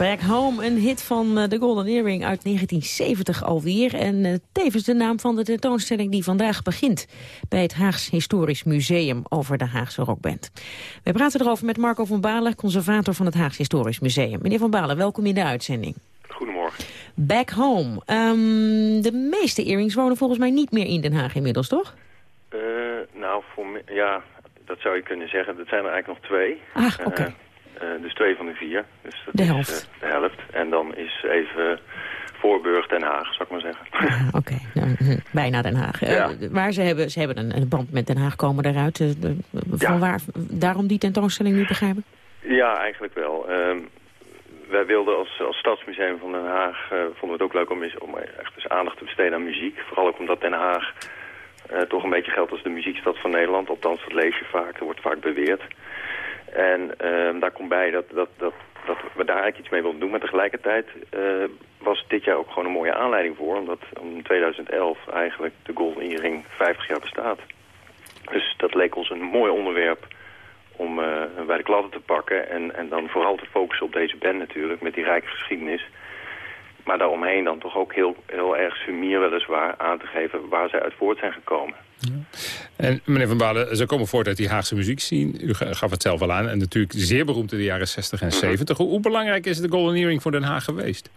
Back Home, een hit van de Golden Earring uit 1970 alweer. En uh, tevens de naam van de tentoonstelling die vandaag begint... bij het Haags Historisch Museum over de Haagse rockband. We praten erover met Marco van Balen, conservator van het Haags Historisch Museum. Meneer van Balen, welkom in de uitzending. Goedemorgen. Back Home. Um, de meeste earrings wonen volgens mij niet meer in Den Haag inmiddels, toch? Uh, nou, voor ja, dat zou je kunnen zeggen. Dat zijn er eigenlijk nog twee. Ah, oké. Okay. Uh, dus twee van de vier. Dus dat de helft. Uh, de helft. En dan is even Voorburg Den Haag, zou ik maar zeggen. Ah, Oké, okay. nou, bijna Den Haag. Ja. Uh, maar ze hebben, ze hebben een, een, band met Den Haag komen daaruit. van ja. waar, daarom die tentoonstelling nu begrijp ik? Ja, eigenlijk wel. Ehm, wij wilden als, als Stadsmuseum van Den Haag... eh, vonden we het ook leuk om, eens, om echt eens aandacht te besteden aan muziek. Vooral ook omdat Den Haag eh, toch een beetje geldt als de muziekstad van Nederland. Althans, dat lees je vaak, dat wordt vaak beweerd. En ehm, daar komt bij dat, dat, dat, dat we daar eigenlijk iets mee wilden doen. Maar tegelijkertijd eh, was dit jaar ook gewoon een mooie aanleiding voor. Omdat in 2011 eigenlijk de Golden Earring 50 jaar bestaat. Dus dat leek ons een mooi onderwerp om eh, bij de kladden te pakken. En, en dan vooral te focussen op deze band natuurlijk, met die rijke geschiedenis. Maar daaromheen dan toch ook heel, heel erg sumier weliswaar aan te geven waar zij uit voort zijn gekomen. En meneer Van Balen, ze komen voort uit die Haagse muziek zien. U ga- gaf het zelf al aan. En natuurlijk zeer beroemd in de jaren 60 en 70. Hoe, hoe belangrijk is de Golden Earring voor Den Haag geweest?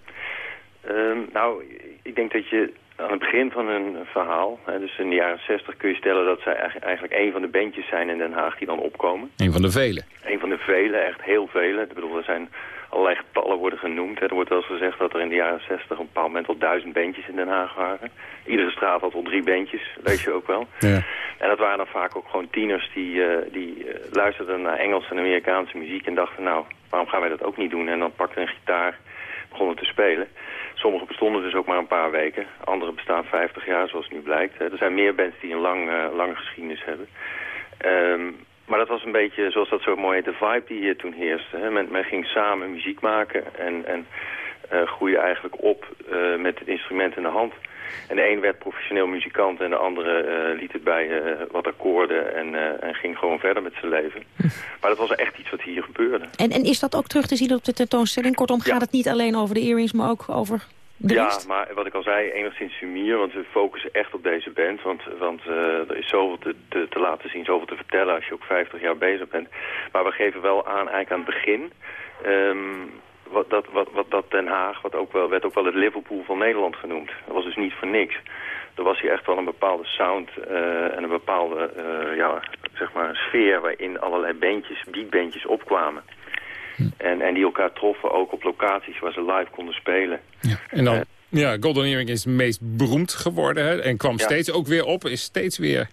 Ehm, nou, ik denk dat je aan het begin van een verhaal, hè, dus in de jaren 60 kun je stellen dat zij eigenlijk, eigenlijk een van de bandjes zijn in Den Haag die dan opkomen. Een van de vele. Een van de vele, echt heel vele. Ik bedoel, er zijn allerlei getallen worden genoemd. Er wordt wel eens gezegd dat er in de jaren 60 op een bepaald moment al duizend bandjes in Den Haag waren. Iedere straat had al drie bandjes, lees je ook wel. Ja. En dat waren dan vaak ook gewoon tieners die, eh, die eh, luisterden naar Engelse en Amerikaanse muziek en dachten, nou, waarom gaan wij dat ook niet doen? En dan pakten een gitaar, begonnen te spelen. Sommige bestonden dus ook maar een paar weken. Andere bestaan 50 jaar, zoals nu blijkt. hè. Er zijn meer bands die een lang, eh, lange geschiedenis hebben. Ehm, maar dat was een beetje, zoals dat zo mooi heet, de vibe die hier toen heerste. Hè. Men, men ging samen muziek maken en, en eh groeide eigenlijk op eh, met het instrument in de hand. En de een werd professioneel muzikant en de andere eh, liet het bij wat akkoorden en, en ging gewoon verder met zijn leven. Maar dat was echt iets wat hier gebeurde. En, en is dat ook terug te zien op de tentoonstelling? Kortom, gaat het niet alleen over de earrings, maar ook over ja, maar wat ik al zei, enigszins sumier, want we focussen echt op deze band. Want, want eh, er is zoveel te, te, te laten zien, zoveel te vertellen als je ook 50 jaar bezig bent. Maar we geven wel aan, eigenlijk aan het begin, ehm, wat, dat, wat, wat dat Den Haag, wat ook wel, werd ook wel het Liverpool van Nederland genoemd. Dat was dus niet voor niks. Er was hier echt wel een bepaalde sound eh, en een bepaalde eh, ja, zeg maar sfeer waarin allerlei bandjes, beatbandjes opkwamen. En, en die elkaar troffen ook op locaties waar ze live konden spelen. En dan, ja, Golden Earring is het meest beroemd geworden. Hè, en kwam Ja. steeds ook weer op. Is steeds weer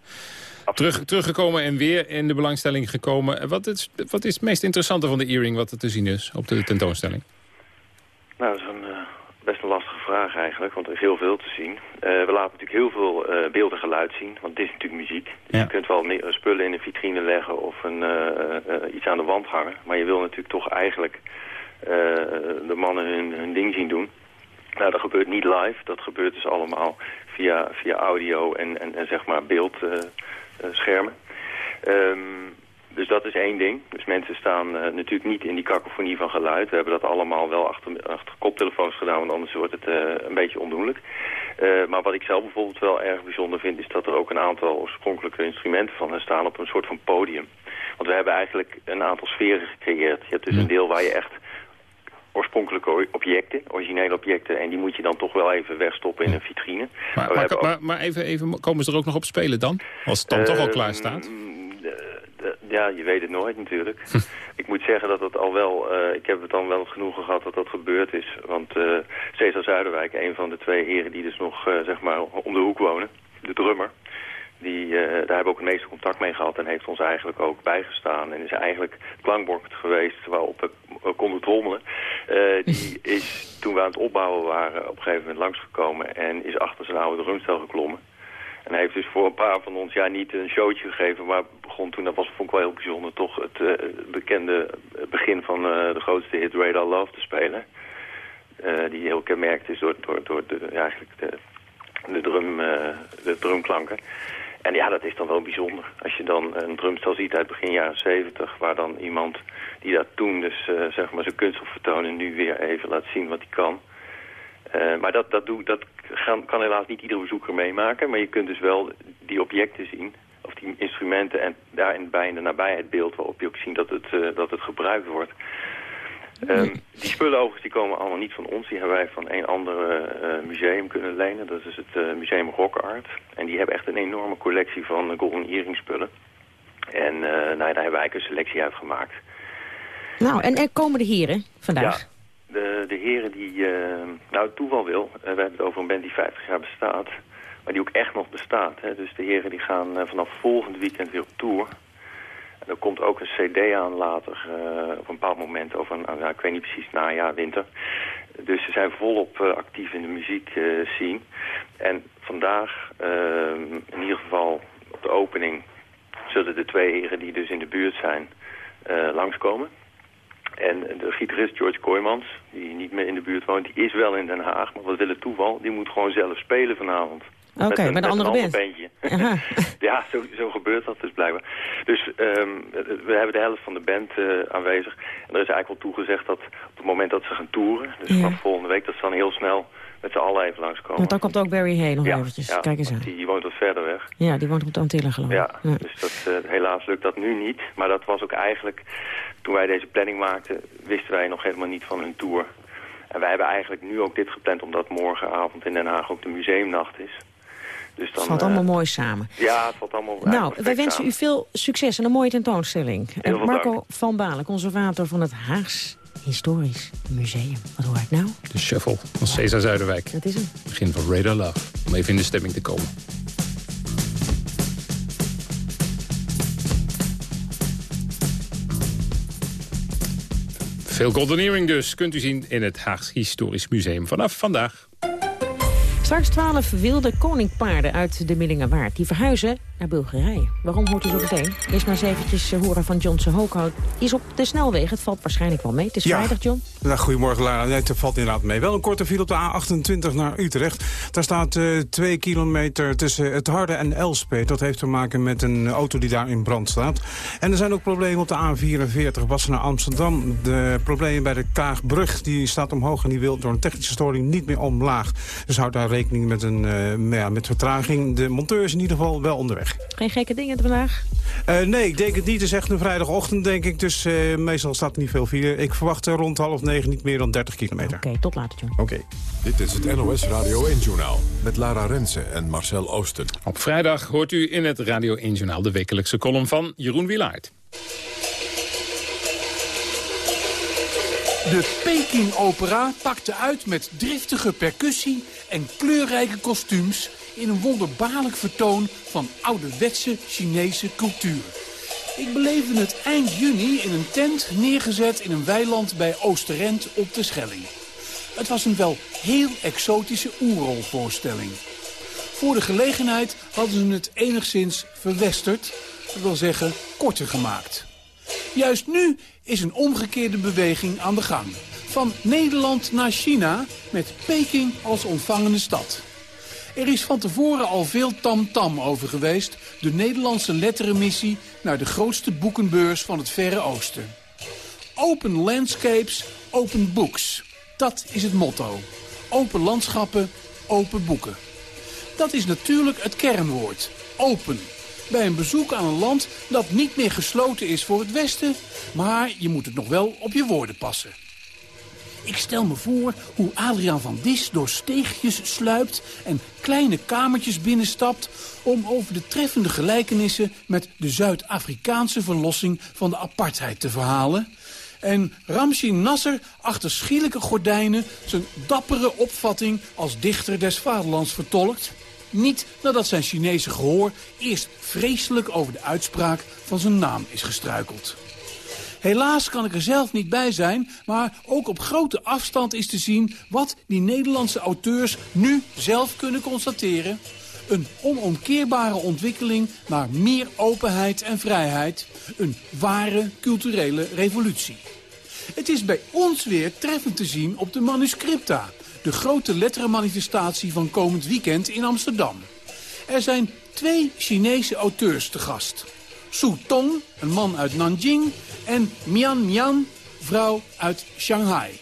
terug, teruggekomen en weer in de belangstelling gekomen. Wat is, wat is het meest interessante van de earring wat er te zien is op de tentoonstelling? Nou, dat is een, eh, best een lastige vraag eigenlijk, want er is heel veel te zien. Eh, we laten natuurlijk heel veel eh, beeld en geluid zien, want dit is natuurlijk muziek. Dus Je kunt wel spullen in een vitrine leggen of een, eh, iets aan de wand hangen. Maar je wil natuurlijk toch eigenlijk de mannen hun, hun ding zien doen. Nou, dat gebeurt niet live. Dat gebeurt dus allemaal via, via audio en, en, en zeg maar beeldschermen. Ehm, dus dat is één ding. Dus mensen staan eh, natuurlijk niet in die kakofonie van geluid. We hebben dat allemaal wel achter, achter koptelefoons gedaan, want anders wordt het eh, een beetje ondoenlijk. Eh, maar wat ik zelf bijvoorbeeld wel erg bijzonder vind, is dat er ook een aantal oorspronkelijke instrumenten van hen staan op een soort van podium. Want we hebben eigenlijk een aantal sferen gecreëerd. Je hebt dus een deel waar je echt oorspronkelijke objecten, originele objecten, en die moet je dan toch wel even wegstoppen in een vitrine. Maar, maar, maar, maar even, even, komen ze er ook nog op spelen dan? Als het dan toch al klaar staat? Ja, je weet het nooit natuurlijk. ik moet zeggen dat het al wel, eh, ik heb het dan wel genoegen gehad dat dat gebeurd is. Want eh Cesar Zuiderwijk, een van de twee heren die dus nog eh, zeg maar om de hoek wonen, de drummer. Die, daar hebben we ook het meeste contact mee gehad en heeft ons eigenlijk ook bijgestaan. En is eigenlijk het klankbord geweest waarop we konden trommelen. Die is toen we aan het opbouwen waren op een gegeven moment langsgekomen en is achter zijn oude drumstel geklommen. En hij heeft dus voor een paar van ons ja niet een showtje gegeven, maar begon toen, dat was, vond ik wel heel bijzonder, toch het eh, bekende begin van eh, de grootste hit Radar Love te spelen. Eh, die heel kenmerkt is door, door, door de, eigenlijk de, de, drum, de drumklanken. En ja, dat is dan wel bijzonder. Als je dan een drumstel ziet uit begin jaren 70, waar dan iemand die dat toen dus zeg maar zijn kunst wil vertonen, nu weer even laat zien wat hij kan. Eh, maar dat, dat, doe, dat gaan, kan helaas niet iedere bezoeker meemaken. Maar je kunt dus wel die objecten zien, of die instrumenten... en daarbij in de nabijheid beeld waarop je ook ziet dat het, eh, dat het gebruikt wordt. Ehm, die spullen overigens die komen allemaal niet van ons. Die hebben wij van een ander eh, museum kunnen lenen. Dat is het Museum Rock Art. En die hebben echt een enorme collectie van Golden Earring spullen. En nou, daar hebben wij eigenlijk een selectie uit gemaakt. Nou, en er komen de heren vandaag. Ja, de, de heren die, eh, nou het toeval wil, eh, we hebben het over een band die 50 jaar bestaat, maar die ook echt nog bestaat. Hè. Dus de heren die gaan eh, vanaf volgend weekend weer op tour. En er komt ook een cd aan later, op een bepaald moment, over een, nou, ik weet niet precies, najaar, winter. Dus ze zijn volop actief in de muziek scene. En vandaag, in ieder geval op de opening, zullen de twee heren die dus in de buurt zijn langskomen. En de gitarist George Kooijmans, die niet meer in de buurt woont, die is wel in Den Haag. Maar wat wil het toeval, die moet gewoon zelf spelen vanavond. Oké, okay, met, met, een andere band. bandje. ja, zo, zo, gebeurt dat dus blijkbaar. Dus um, we hebben de helft van de band uh, aanwezig. En er is eigenlijk wel toegezegd dat op het moment dat ze gaan toeren... dus ja. vanaf volgende week, dat ze dan heel snel met z'n allen even langskomen. Want dan komt ook Barry Hay nog eventjes. Ja, Kijk eens aan. Die, die, woont wat verder weg. Ja, die woont op de Antillen geloof ik. Ja, ja, dus dat, uh, helaas lukt dat nu niet. Maar dat was ook eigenlijk, toen wij deze planning maakten, wisten wij nog helemaal niet van hun tour. En wij hebben eigenlijk nu ook dit gepland, omdat morgenavond in Den Haag ook de museumnacht is. Dus dan, het valt allemaal uh, mooi samen. Ja, het valt allemaal Nou, wij wensen samen. u veel succes en een mooie tentoonstelling. En Marco van Balen, conservator van het Haags Historisch Museum. Wat hoor ik nou? De Shuffle van Cesar Zuiderwijk. Dat is hem. Begin van Radar Love. Om even in de stemming te komen. Veel goldeneering dus kunt u zien in het Haags Historisch Museum vanaf vandaag. Straks twaalf wilde koninkpaarden uit de Millingenwaard. Die verhuizen naar Bulgarije. Waarom hoort u zo meteen? Eerst maar eens eventjes eh, horen van John Hookhout. Is op de snelweg. Het valt waarschijnlijk wel mee. Het is Ja. vrijdag, John. Nou, goedemorgen, Lara. Nee, het valt inderdaad mee. Wel een korte file op de A28 naar Utrecht. Daar staat eh, twee kilometer tussen het Harde en Elspet. Dat heeft te maken met een auto die daar in brand staat. En er zijn ook problemen op de A44, Wassen naar Amsterdam. De problemen bij de Kaagbrug, die staat omhoog... en die wil door een technische storing niet meer omlaag. Dus houd daar rekening met, een, eh, ja, met vertraging. De monteur is in ieder geval wel onderweg. Geen gekke dingen vandaag? Eh, nee, ik denk het niet. Het is echt een vrijdagochtend, denk ik. Dus eh, meestal staat er niet veel file. Ik verwacht er rond half negen niet meer dan 30 kilometer. Oké, tot later, John. Oké. Dit is het NOS Radio 1-journaal met Lara Rensen en Marcel Oosten. Op vrijdag hoort u in het Radio 1 Journaal de wekelijkse column van Jeroen Wilaert. De Peking Opera pakte uit met driftige percussie en kleurrijke kostuums in een wonderbaarlijk vertoon van ouderwetse Chinese cultuur. Ik beleefde het eind juni in een tent neergezet in een weiland bij Oosterend op de Schelling. Het was een wel heel exotische oerolvoorstelling. Voor de gelegenheid hadden ze het enigszins verwesterd, dat wil zeggen korter gemaakt. Juist nu is een omgekeerde beweging aan de gang. Van Nederland naar China met Peking als ontvangende stad. Er is van tevoren al veel tamtam over geweest. De Nederlandse letterenmissie naar de grootste boekenbeurs van het Verre Oosten. Open landscapes, open books. Dat is het motto. Open landschappen, open boeken. Dat is natuurlijk het kernwoord. Open. Bij een bezoek aan een land dat niet meer gesloten is voor het Westen... maar je moet het nog wel op je woorden passen. Ik stel me voor hoe Adriaan van Dis door steegjes sluipt... en kleine kamertjes binnenstapt... om over de treffende gelijkenissen met de Zuid-Afrikaanse verlossing van de apartheid te verhalen... En Ramsi Nasser achter schielijke gordijnen zijn dappere opvatting als dichter des vaderlands vertolkt. Niet nadat zijn Chinese gehoor eerst vreselijk over de uitspraak van zijn naam is gestruikeld. Helaas kan ik er zelf niet bij zijn, maar ook op grote afstand is te zien wat die Nederlandse auteurs nu zelf kunnen constateren. Een onomkeerbare ontwikkeling naar meer openheid en vrijheid. Een ware culturele revolutie. Het is bij ons weer treffend te zien op de manuscripta. De grote letterenmanifestatie van komend weekend in Amsterdam. Er zijn twee Chinese auteurs te gast. Su Tong, een man uit Nanjing, en Mian Mian, vrouw uit Shanghai.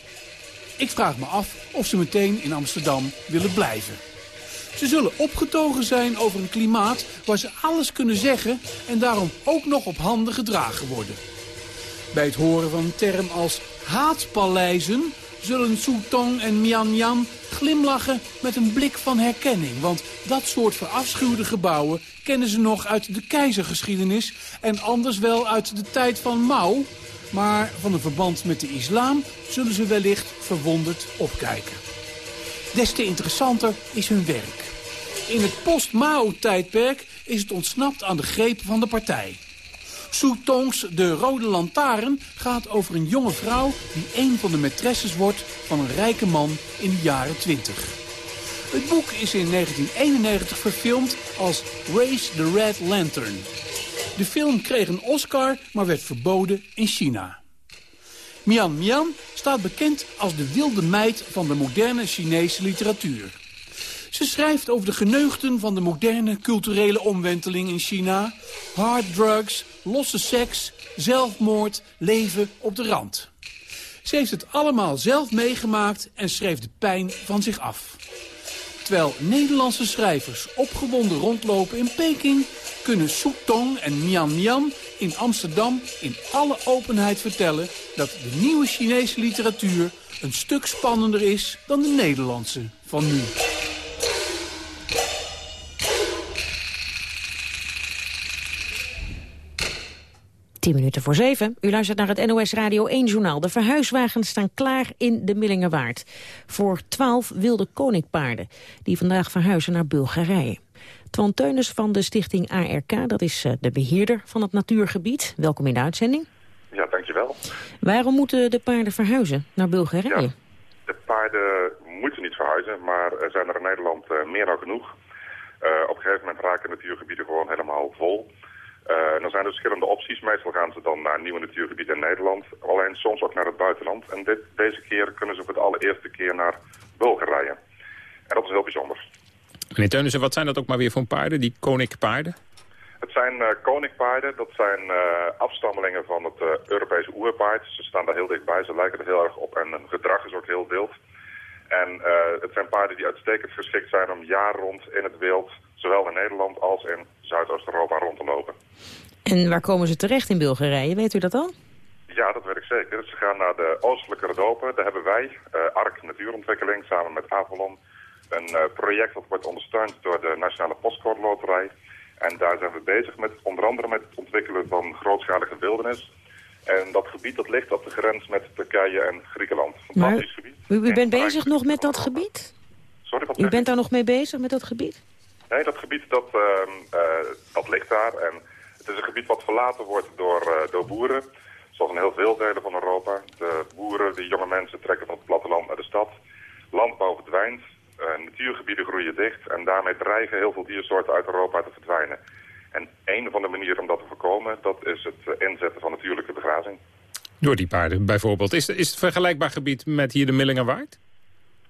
Ik vraag me af of ze meteen in Amsterdam willen blijven. Ze zullen opgetogen zijn over een klimaat waar ze alles kunnen zeggen... en daarom ook nog op handen gedragen worden. Bij het horen van een term als haatpaleizen... zullen Su Tong en Mian Mian glimlachen met een blik van herkenning. Want dat soort verafschuwde gebouwen kennen ze nog uit de keizergeschiedenis... en anders wel uit de tijd van Mao... Maar van een verband met de islam zullen ze wellicht verwonderd opkijken. Des te interessanter is hun werk. In het post-Mao-tijdperk is het ontsnapt aan de greep van de partij. Tongs De Rode Lantaarn gaat over een jonge vrouw... die een van de maîtresses wordt van een rijke man in de jaren 20. Het boek is in 1991 verfilmd als Race the Red Lantern. De film kreeg een Oscar, maar werd verboden in China. Mian Mian staat bekend als de wilde meid van de moderne Chinese literatuur. Ze schrijft over de geneugten van de moderne culturele omwenteling in China... harddrugs, losse seks, zelfmoord, leven op de rand. Ze heeft het allemaal zelf meegemaakt en schreef de pijn van zich af. Terwijl Nederlandse schrijvers opgewonden rondlopen in Peking... kunnen Tong en Mian Mian in Amsterdam in alle openheid vertellen... dat de nieuwe Chinese literatuur een stuk spannender is dan de Nederlandse van nu. 10 minuten voor 7. U luistert naar het NOS Radio 1-journaal. De verhuiswagens staan klaar in de Millingerwaard. Voor 12 wilde koninkpaarden die vandaag verhuizen naar Bulgarije. Twan Teunis van de stichting ARK, dat is eh, de beheerder van het natuurgebied. Welkom in de uitzending. Ja, dankjewel. Waarom moeten de paarden verhuizen naar Bulgarije? Ja, de paarden moeten niet verhuizen, maar er zijn er in Nederland uh, meer dan genoeg. Uh, op een gegeven moment raken natuurgebieden gewoon helemaal vol. Uh, dan zijn er verschillende opties. Meestal gaan ze dan naar nieuwe natuurgebieden in Nederland. Alleen soms ook naar het buitenland. En dit, deze keer kunnen ze voor de allereerste keer naar Bulgarije. En dat is heel bijzonder. Meneer Teunissen, wat zijn dat ook maar weer voor paarden, die koninkpaarden? Het zijn uh, koninkpaarden, dat zijn uh, afstammelingen van het uh, Europese oerpaard. Ze staan daar heel dichtbij, ze lijken er heel erg op en hun gedrag is ook heel wild. En het zijn paarden die uitstekend geschikt zijn om jaar rond in het wild, zowel in Nederland als in Zuidoost-Europa rond te lopen. En waar komen ze terecht in Bulgarije, weet u dat al? Ja, dat weet ik zeker. Ze gaan naar de oostelijke Rhodope. Daar hebben wij, ARK Natuurontwikkeling, samen met Avalon een uh, project dat wordt ondersteund door de Nationale Postcode Loterij. En daar zijn we bezig met onder andere met het ontwikkelen van grootschalige wildernis. En dat gebied dat ligt op de grens met Turkije en Griekenland. Fantastisch gebied. U, u bent bezig nog met dat gebied? Sorry, wat U bent daar nog mee bezig met dat gebied? Nee, dat gebied dat, uh, uh, dat ligt daar. En het is een gebied wat verlaten wordt door, door boeren. Zoals in heel veel delen van Europa. De boeren, de jonge mensen trekken van het platteland naar de stad. Landbouw verdwijnt. Uh, natuurgebieden groeien dicht en daarmee dreigen heel veel diersoorten uit Europa te verdwijnen. En een van de manieren om dat te voorkomen, dat is het inzetten van natuurlijke begrazing. Door die paarden bijvoorbeeld. Is, is het vergelijkbaar gebied met hier de Millingerwaard?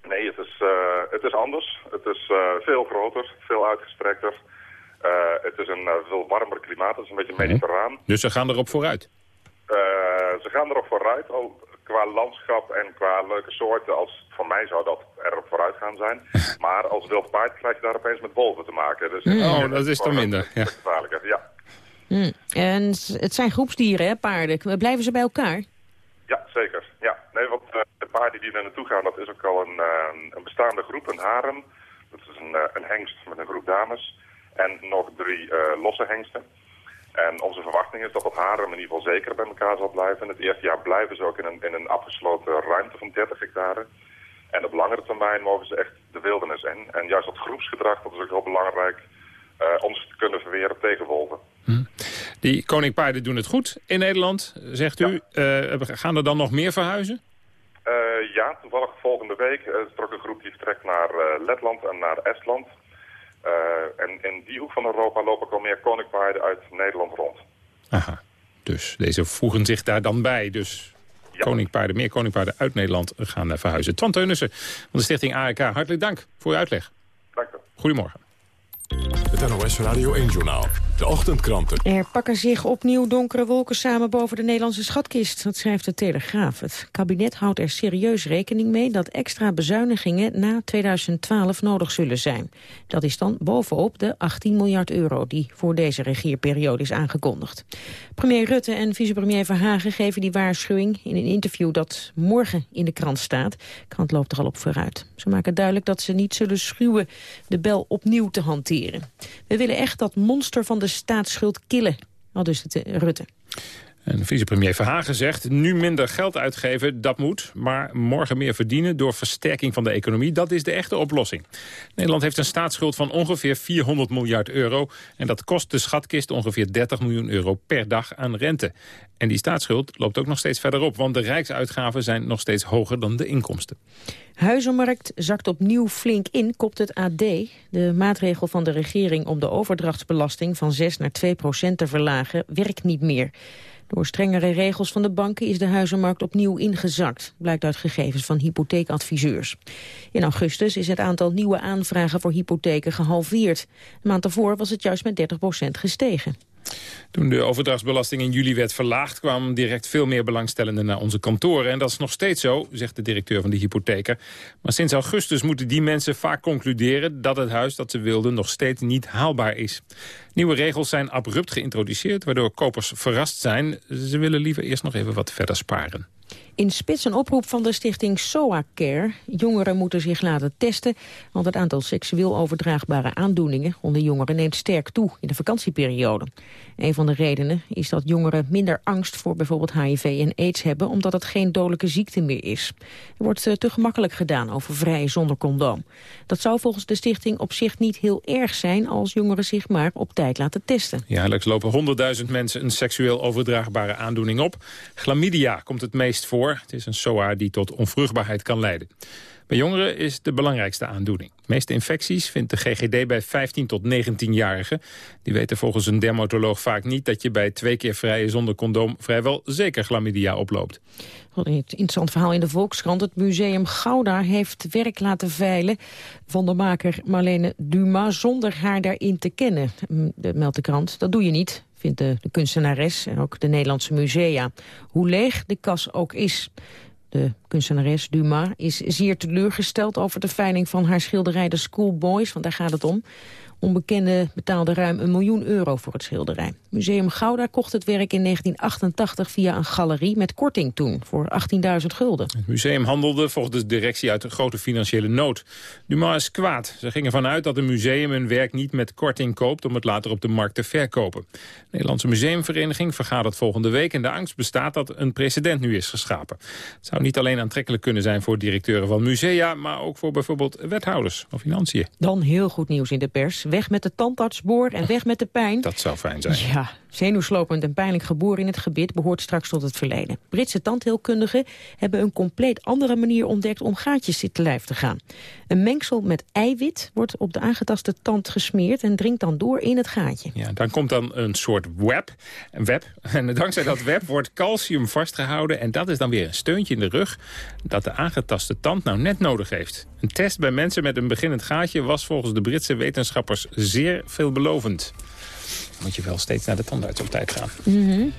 Nee, het is, uh, het is anders. Het is veel groter, veel uitgestrekter. het is een veel warmer klimaat, het is een beetje mediterraan. Dus ze gaan erop vooruit? ze gaan erop vooruit, al qua landschap en qua leuke soorten, als van mij zou dat erop vooruit gaan zijn. Maar als wild paard krijg je daar opeens met wolven te maken. Dus mm. Oh, dat is dan minder. Ja. Gevaarlijker, ja. Mm. En het zijn groepsdieren, hè, paarden. Blijven ze bij elkaar? Ja, zeker. Ja. Nee, want uh, de paarden die er naartoe gaan, dat is ook al een, uh, een bestaande groep, een harem. Dat is een, uh, een hengst met een groep dames. En nog drie losse hengsten. En onze verwachting is dat het harem in ieder geval zeker bij elkaar zal blijven. In het eerste jaar blijven ze ook in een, in een afgesloten ruimte van 30 hectare. En op langere termijn mogen ze echt de wildernis in. En juist dat groepsgedrag, dat is ook heel belangrijk uh, om ze te kunnen verweren tegen wolven. Hm. Die koninkpaarden doen het goed in Nederland, zegt u. Uh, gaan er dan nog meer verhuizen? Uh, ja, toevallig volgende week is er ook een groep die vertrekt naar Letland en naar Estland. en in die hoek van Europa lopen ook al meer koninkpaarden uit Nederland rond. Aha, dus deze voegen zich daar dan bij. Dus ja. koninkpaarden, meer koninkpaarden uit Nederland gaan verhuizen. Twan Teunissen van de stichting ARK, hartelijk dank voor uw uitleg. Dank u. Goedemorgen. Het NOS Radio 1-journaal. De ochtendkranten. Er pakken zich opnieuw donkere wolken samen boven de Nederlandse schatkist. Dat schrijft de Telegraaf. Het kabinet houdt er serieus rekening mee dat extra bezuinigingen na 2012 nodig zullen zijn. Dat is dan bovenop de 18 miljard euro die voor deze regeerperiode is aangekondigd. Premier Rutte en vicepremier Verhagen geven die waarschuwing in een interview dat morgen in de krant staat. De krant loopt er al op vooruit. Ze maken duidelijk dat ze niet zullen schuwen de bel opnieuw te hanteren. We willen echt dat monster van de staatsschuld killen, al dus het, Rutte. En vicepremier Verhagen zegt, nu minder geld uitgeven, dat moet. Maar morgen meer verdienen door versterking van de economie, dat is de echte oplossing. Nederland heeft een staatsschuld van ongeveer 400 miljard euro. En dat kost de schatkist ongeveer 30 miljoen euro per dag aan rente. En die staatsschuld loopt ook nog steeds verder op, want de rijksuitgaven zijn nog steeds hoger dan de inkomsten. Huizenmarkt zakt opnieuw flink in, kopt het AD. De maatregel van de regering om de overdrachtsbelasting van 6 naar 2 procent te verlagen werkt niet meer. Door strengere regels van de banken is de huizenmarkt opnieuw ingezakt, blijkt uit gegevens van hypotheekadviseurs. In augustus is het aantal nieuwe aanvragen voor hypotheken gehalveerd. De maand daarvoor was het juist met 30 procent gestegen. Toen de overdrachtsbelasting in juli werd verlaagd... kwamen direct veel meer belangstellenden naar onze kantoren. En dat is nog steeds zo, zegt de directeur van de hypotheker. Maar sinds augustus moeten die mensen vaak concluderen... dat het huis dat ze wilden nog steeds niet haalbaar is. Nieuwe regels zijn abrupt geïntroduceerd... waardoor kopers verrast zijn. Ze willen liever eerst nog even wat verder sparen. In spits een oproep van de stichting SOA Care. Jongeren moeten zich laten testen, want het aantal seksueel overdraagbare aandoeningen onder jongeren neemt sterk toe in de vakantieperiode. Een van de redenen is dat jongeren minder angst voor bijvoorbeeld HIV en AIDS hebben, omdat het geen dodelijke ziekte meer is. Er wordt eh, te gemakkelijk gedaan over vrij zonder condoom. Dat zou volgens de stichting op zich niet heel erg zijn als jongeren zich maar op tijd laten testen. Jaarlijks lopen 100.000 mensen een seksueel overdraagbare aandoening op. Chlamydia komt het meest voor. Het is een SOA die tot onvruchtbaarheid kan leiden. Bij jongeren is de belangrijkste aandoening. De meeste infecties vindt de GGD bij 15 tot 19-jarigen. Die weten volgens een dermatoloog vaak niet dat je bij twee keer vrije zonder condoom vrijwel zeker chlamydia oploopt. Een interessant verhaal in de Volkskrant. Het museum Gouda heeft werk laten veilen van de maker Marlene Dumas zonder haar daarin te kennen, meldt de krant. Dat doe je niet, vindt de, de kunstenares en ook de Nederlandse musea. Hoe leeg de kas ook is. De kunstenares Dumas is zeer teleurgesteld over de veiling van haar schilderij The Schoolboys, want daar gaat het om. Onbekende betaalde ruim een miljoen euro voor het schilderij. Museum Gouda kocht het werk in 1988 via een galerie met korting toen, voor 18.000 gulden. Het museum handelde volgens de directie uit een grote financiële nood. Dumas is kwaad. Ze gingen vanuit dat een museum een werk niet met korting koopt om het later op de markt te verkopen. De Nederlandse Museumvereniging vergadert volgende week en de angst bestaat dat een precedent nu is geschapen. Het zou niet alleen aantrekkelijk kunnen zijn voor directeuren van musea, maar ook voor bijvoorbeeld wethouders of financiën. Dan heel goed nieuws in de pers. Weg met de tandartsboor en weg met de pijn. Dat zou fijn zijn. Ja, zenuwslopend en pijnlijk geboren in het gebit behoort straks tot het verleden. Britse tandheelkundigen hebben een compleet andere manier ontdekt om gaatjes te lijf te gaan. Een mengsel met eiwit wordt op de aangetaste tand gesmeerd en dringt dan door in het gaatje. Ja, dan komt dan een soort web. Web. En dankzij dat web wordt calcium vastgehouden en dat is dan weer een steuntje in de rug dat de aangetaste tand nou net nodig heeft. Een test bij mensen met een beginnend gaatje was volgens de Britse wetenschappers zeer veelbelovend. Moet je wel steeds naar de tandarts op tijd gaan. Mm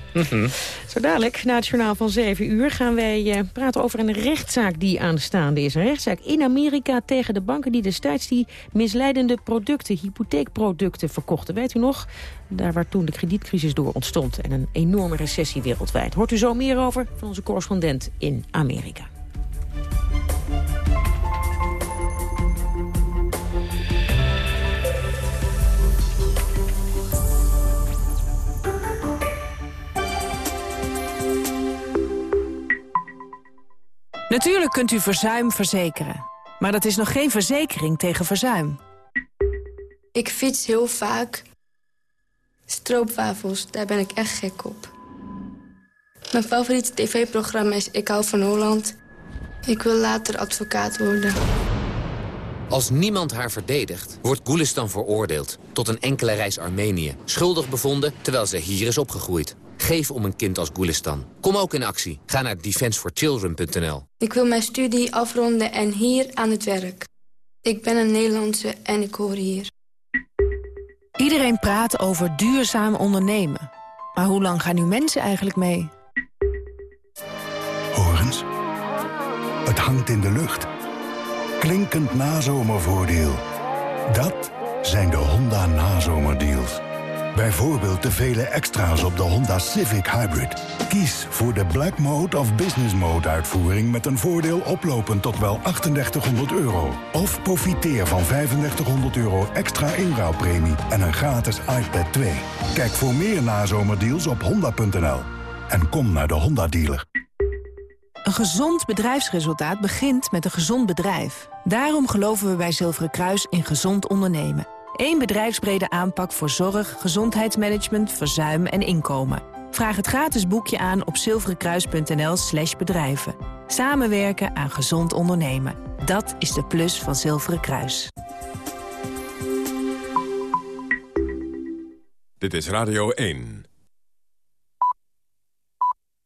Zo dadelijk, na het journaal van 7 uur, gaan wij uh, praten over een rechtszaak die aanstaande is. Een rechtszaak in Amerika tegen de banken die destijds die misleidende producten, hypotheekproducten verkochten. Weet u nog? Daar waar toen de kredietcrisis door ontstond en een enorme recessie wereldwijd. Hoort u zo meer over van onze correspondent in Amerika. Natuurlijk kunt u verzuim verzekeren. Maar dat is nog geen verzekering tegen verzuim. Ik fiets heel vaak. Stroopwafels, daar ben ik echt gek op. Mijn favoriete tv-programma is Ik hou van Holland. Ik wil later advocaat worden. Als niemand haar verdedigt, wordt Gulistan veroordeeld... tot een enkele reis Armenië. Schuldig bevonden, terwijl ze hier is opgegroeid. Geef om een kind als Gulistan. Kom ook in actie. Ga naar defenseforchildren.nl. Ik wil mijn studie afronden en hier aan het werk. Ik ben een Nederlandse en ik hoor hier. Iedereen praat over duurzaam ondernemen. Maar hoe lang gaan nu mensen eigenlijk mee? Horens. Het hangt in de lucht. Klinkend nazomervoordeel. Dat zijn de Honda nazomerdeals. Bijvoorbeeld de vele extra's op de Honda Civic Hybrid. Kies voor de Black Mode of Business Mode uitvoering... met een voordeel oplopend tot wel 3800 euro. Of profiteer van 3500 euro extra inruilpremie... en een gratis iPad 2. Kijk voor meer nazomerdeals op honda.nl. en kom naar de Honda dealer. Een gezond bedrijfsresultaat begint met een gezond bedrijf. Daarom geloven we bij Zilveren Kruis in gezond ondernemen. Eén bedrijfsbrede aanpak voor zorg, gezondheidsmanagement, verzuim en inkomen. Vraag het gratis boekje aan op zilverenkruis.nl slash bedrijven. Samenwerken aan gezond ondernemen. Dat is de plus van Zilveren Kruis. Dit is Radio 1.